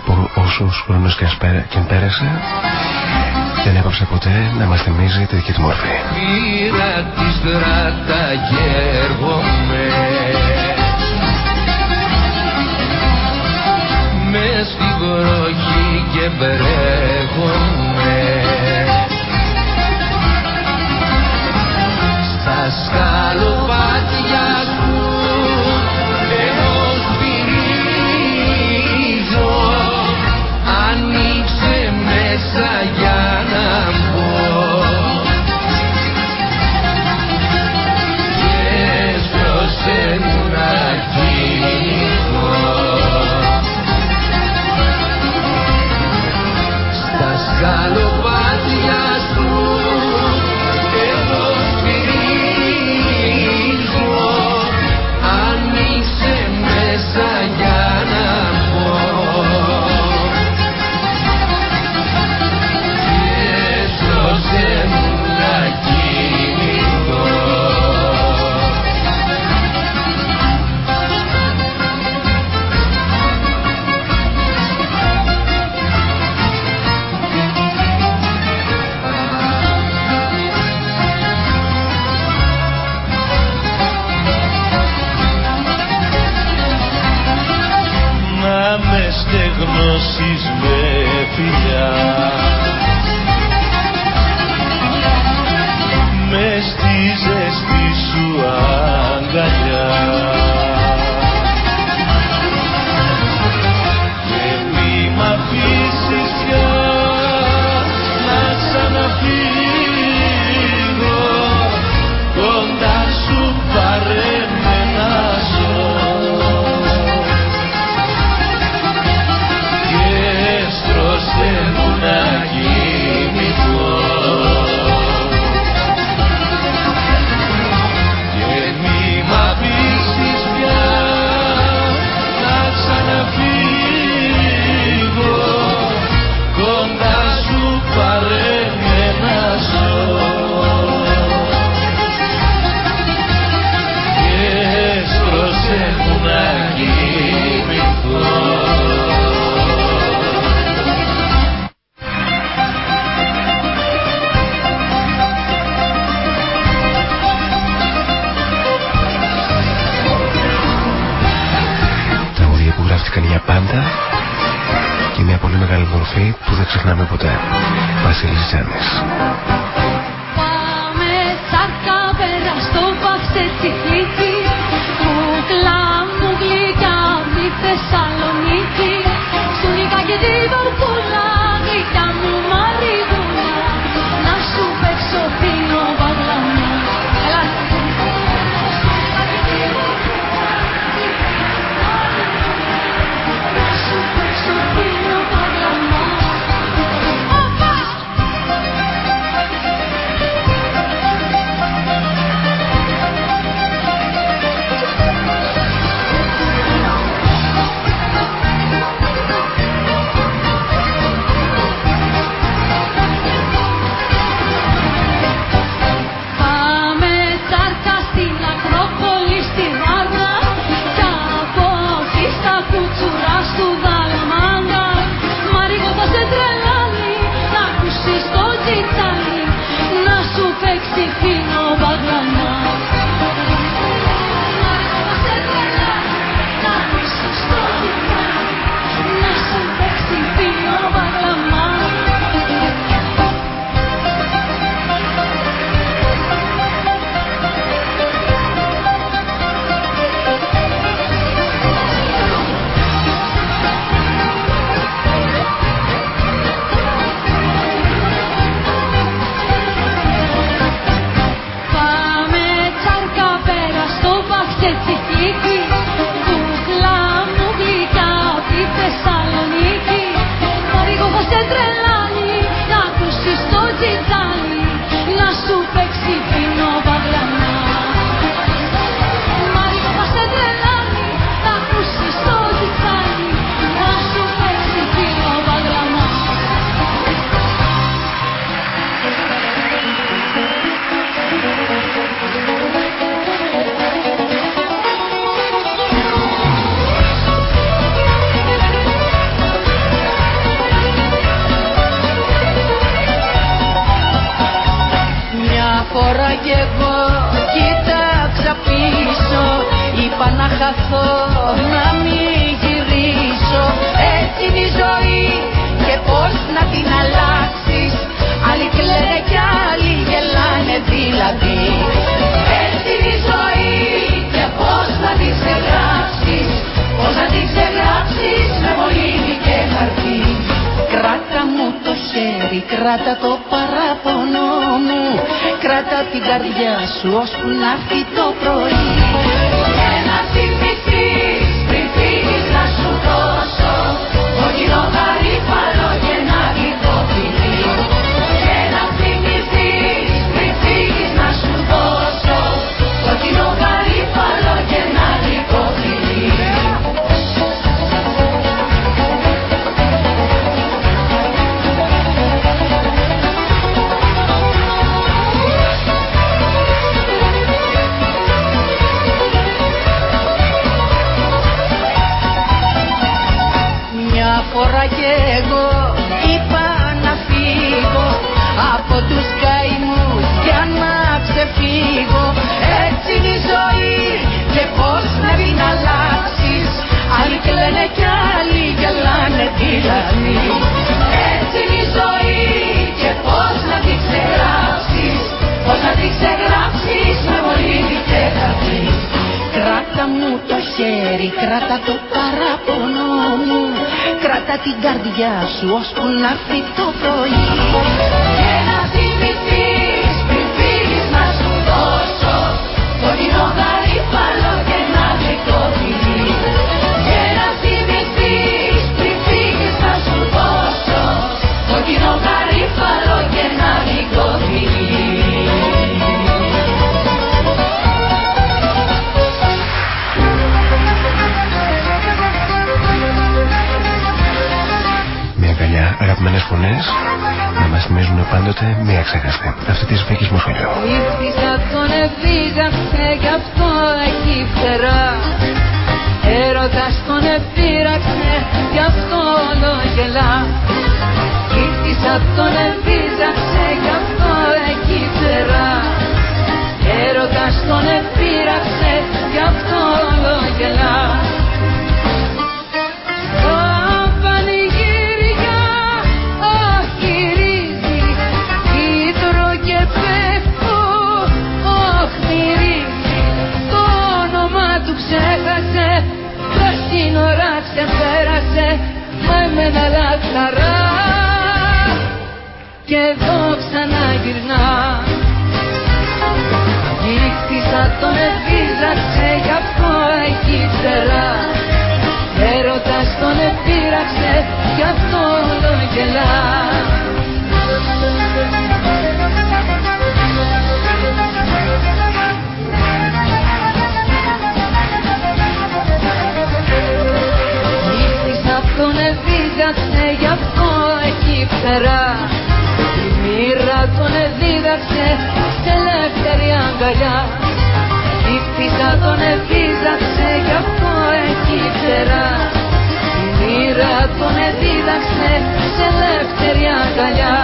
S8: που
S2: όσους και, πέρα, πέρασε δεν έκοψε ποτέ να μας θυμίζει τη δική του μορφή.
S15: Πήρα τη στράτα και έρχομαι με στην βροχή και βρέχομαι στα σκαλοπάτια.
S10: Χέρι, κράτα το παράπονο μου. Κράτα την καρδιά σου ώσπου να έρθει το πρωί. Και να θυμηθείς πριν φύγεις να σου δώσω Κόκκινο γαρίφαλο και ένα γλυκό φιλί. Και να θυμηθείς πριν φύγεις να σου δώσω Κόκκινο γαρίφαλο και ένα γλυκό φιλί Μια
S2: αγκαλιά, αγαπημένες φωνές να μας θυμίζουν πάντοτε μία ξεχαστή. Αυτή της Βίκης Μοσχολιού.
S10: Ήφτισα τον επίγαψε γι' αυτό εκεί φτερά Έρωτας τον επήραξε γι' αυτό όλο γελά Ήφτισα τον επίζαξε γι' αυτό εκεί φτερά Έρωτας τον επήραξε γι' αυτό όλο γελά Μα εμένα λαχταρά Και εδώ ξαναγυρνά. Γύχτησα τον επίζαξε γι' αυτό εκεί φτερά Έρωτας τον επήραξε γι' αυτό όλο γελά φτερά Η μοίρα τον εδίδαξε σε ελεύθερη αγκαλιά. Νύχτης τον εδίδαξε γι' αυτό εκεί φτερά. Η μοίρα τον εδίδαξε σε ελεύθερη αγκαλιά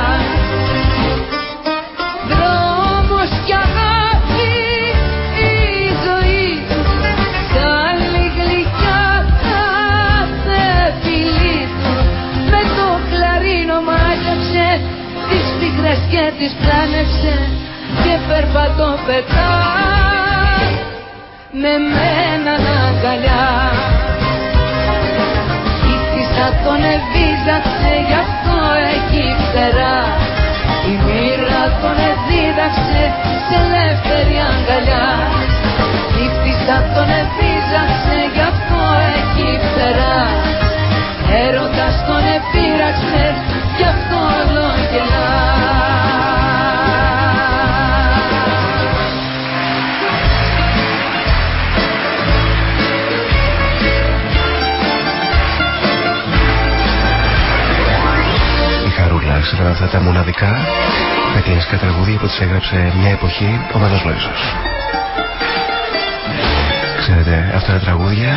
S10: πίκρες και τις πλάνεψε και περπατώ πετά. Με μένα αγκαλιά. Ήχτισα τον εβίζαξε γι' αυτό εκεί φτερά. Η μοίρα τον εδίδαξε σε ελεύθερη αγκαλιά. Ήχτισα τον εβίζαξε γι' αυτό εκεί φτερά. Έρωτας τον επήραξε
S2: Χαρούλα σε αυτά τα μοναδικά τα κλασικά τραγούδια που τις έγραψε μια εποχή ο Μανός Λόιζος. Ξέρετε, αυτά τα τραγούδια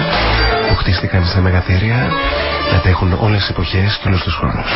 S2: που χτίστηκαν στα μεγαθύρια να τέχουν όλες τις εποχές και όλους τους χρόνους.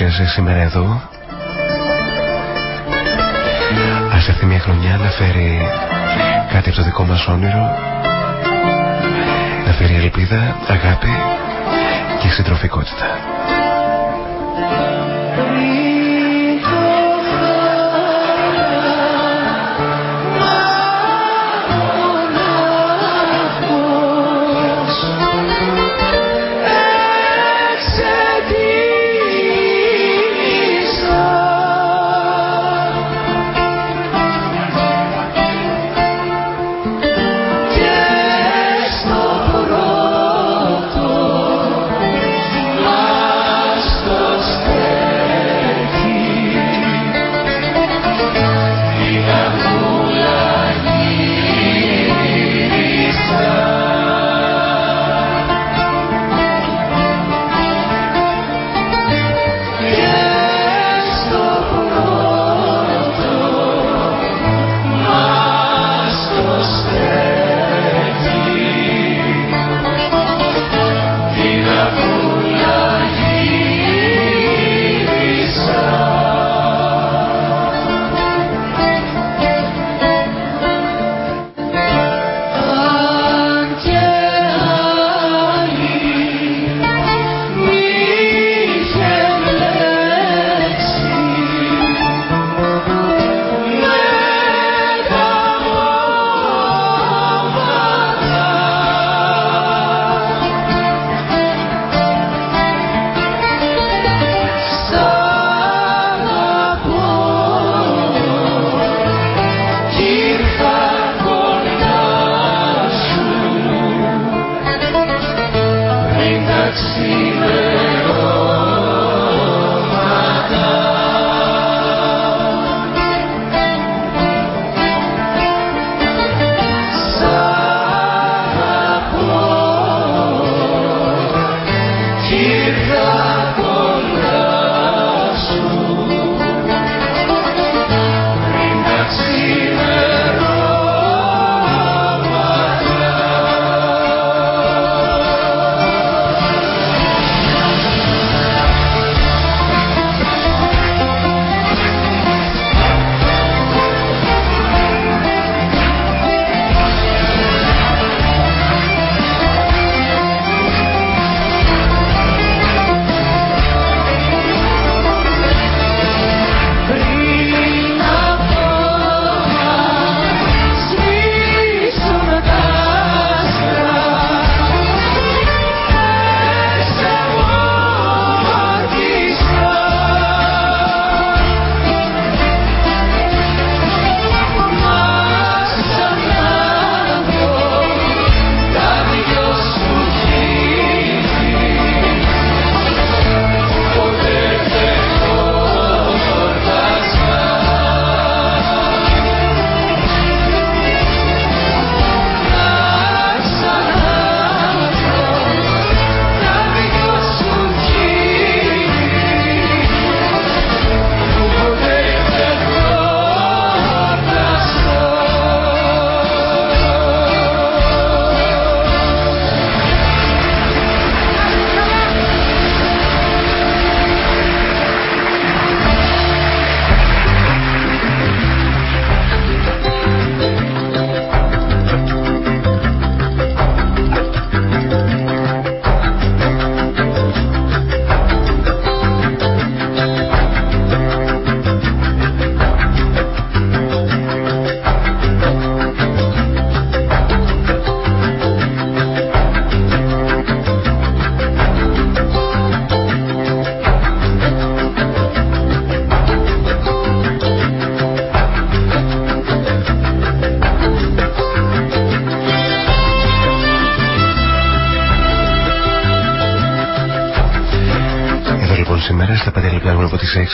S5: παρουσίασε σήμερα εδώ. Ας έρθει μια χρονιά να φέρει κάτι το δικό μας όνειρο. Να φέρει ελπίδα, αγάπη και συντροφικότητα.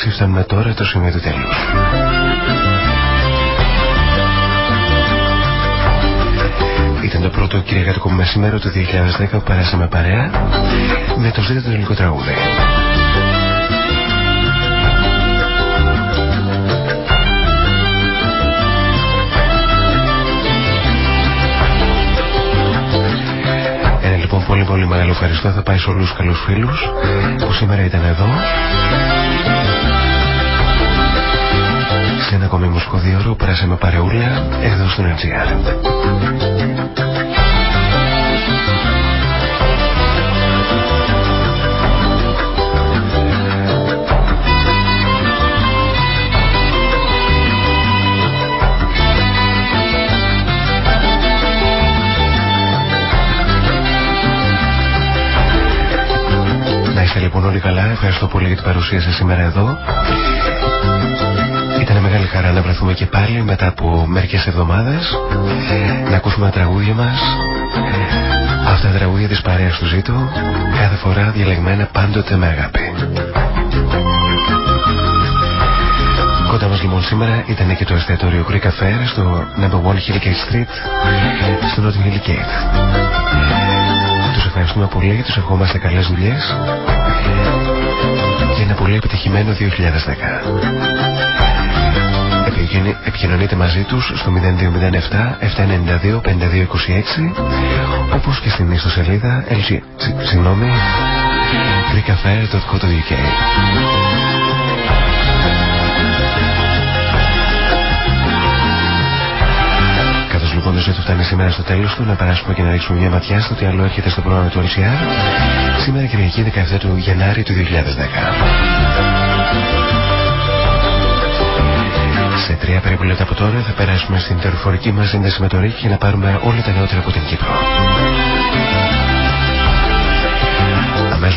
S5: Εντάξει, τώρα το σημείο του τέλους.
S2: Ήταν το πρώτο κυριακάτικο μεσημέρο του 2010 που περάσαμε παρέα με το ζήτητο ελληνικό τραγούδι. Πολύ πολύ μεγάλο ευχαριστώ θα πάει σε όλους τους καλούς φίλους που σήμερα ήταν εδώ σε ένα ακόμη μουσικό διόρο που περάσαμε παρεούλα εδώ στον LGR. Λοιπόν όλοι καλά. Ευχαριστώ πολύ για την παρουσία σας σήμερα εδώ. Ήταν μεγάλη χαρά να βρεθούμε και πάλι μετά από μερικές εβδομάδες να ακούσουμε τα τραγούδια μας αυτά τα τραγούδια της παρέας του Ζήτου κάθε φορά διαλεγμένα πάντοτε με αγάπη. Κοντά μας λοιπόν σήμερα ήταν και το εστιατόριο Greek Affair στο No. 1 Hillgate Street στο Notting Hill Gate. Τους ευχαριστούμε πολύ και τους ευχόμαστε καλές δουλειές και ένα πολύ επιτυχημένο 2010. Επικοινωνείτε μαζί τους στο 0207 792 5226 όπως και στην ιστοσελίδα LG, συγγνώμη, greekaffair.co.uk λοιπόν το ζήτο φτάνει σήμερα στο τέλος του να περάσουμε και να ρίξουμε μια ματιά στο τι άλλο έρχεται στο πρόγραμμα του LCR σήμερα Κυριακή 17 του Γενάρη του 2010 σε τρία περίπου λεπτά από τώρα θα περάσουμε στην τερφορική μας σύνδεση με το ΡΙΚ για να πάρουμε όλα τα νεότερα από την Κύπρο.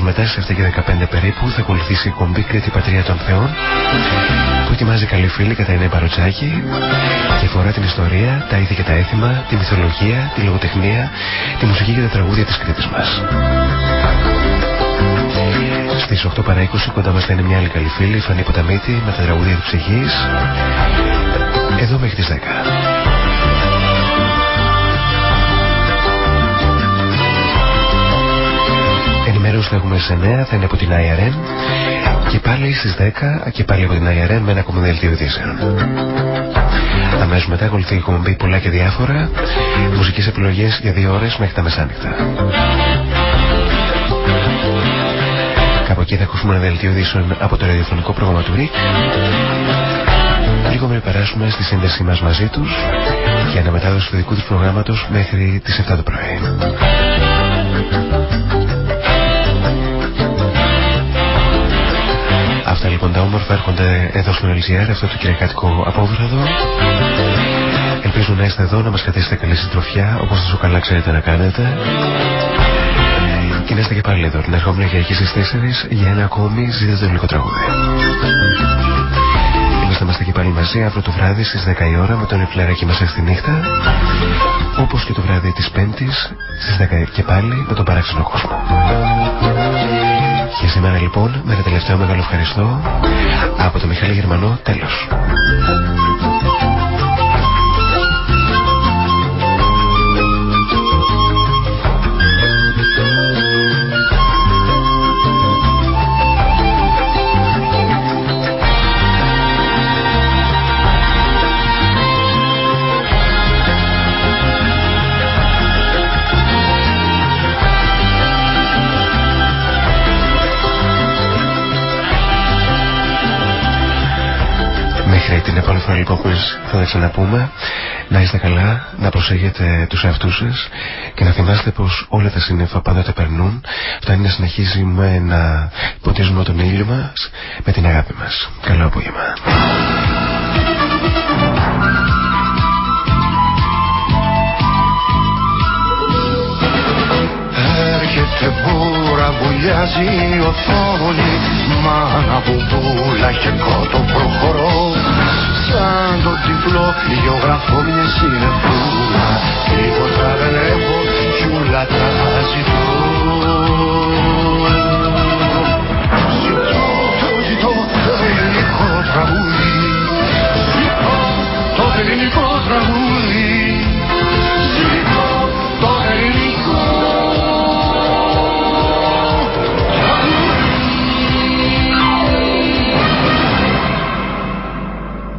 S2: Αμέσως μετά σε αυτή και 15 περίπου θα ακολουθήσει η κομπή Κρήτη Πατρία των Θεών που ετοιμάζει καλή φίλη κατά ένα παροτσάκι και αφορά την ιστορία, τα ήθη και τα έθιμα, τη μυθολογία, τη λογοτεχνία, τη μουσική και τα τραγούδια της Κρήτης μας. Στις 8 παρά 20 κοντά μας θα είναι μια άλλη καλή φίλη, η Φανή Ποταμίτη, με τα τραγούδια του ψυχής. Εδώ μέχρι τις 10. Ενημέρωση θα έχουμε σε 9, θα είναι από την IRN και πάλι στις 10 και πάλι από την IRN με ένα ακόμα δελτίο ειδήσεων. Αμέσως μετά ακολουθεί η εκπομπή πολλά και διάφορα, μουσικές επιλογές για δύο ώρες μέχρι τα μεσάνυχτα. Κάπου εκεί θα ακούσουμε ένα δελτίο ειδήσεων από το ραδιοφωνικό πρόγραμμα του ΡΙΚ. Λίγο πριν περάσουμε στη σύνδεσή μας μαζί τους για να μετάδοση του δικού τους προγράμματος μέχρι τις 7 το πρωί. Αυτά λοιπόν τα όμορφα έρχονται εδώ στο LGR, αυτό το κυριακάτικο απόβραδο. Ελπίζω να είστε εδώ, να μας κρατήσετε καλή συντροφιά, όπως τόσο καλά ξέρετε να κάνετε. Και να είστε και πάλι εδώ την ερχόμενη Κυριακή στις 4 για ένα ακόμη ζήτητο ελληνικό τραγούδι. Εμείς θα είμαστε και πάλι μαζί αύριο το βράδυ στις 10 η ώρα με τον Εφλεράκι μας στη νύχτα όπως και το βράδυ της Πέμπτης στις 10 και πάλι με τον παράξενο κόσμο. Και σήμερα λοιπόν με ένα τελευταίο μεγάλο ευχαριστώ από τον Μιχάλη Γερμανό τέλος. Μέχρι την επόμενη φορά λοιπόν που θα τα ξαναπούμε να είστε καλά, να προσέχετε τους εαυτούς σας και να θυμάστε πως όλα τα σύννεφα πάντοτε περνούν φτάνει να συνεχίζουμε να ποτίζουμε τον ήλιο μας με την αγάπη μας. Καλό απόγευμα.
S3: Έρχεται μπούρα, βουλιάζει η οθόνη Μάνα μπουμπούλα και κότο προχωρώ. Σαν το τυφλό γεωγραφώ μια συνεφούλα Τίποτα δεν έχω κι ούλα τα ζητώ. Ζητώ, το ζητώ το ελληνικό τραγούδι. Ζητώ το ελληνικό τραγούδι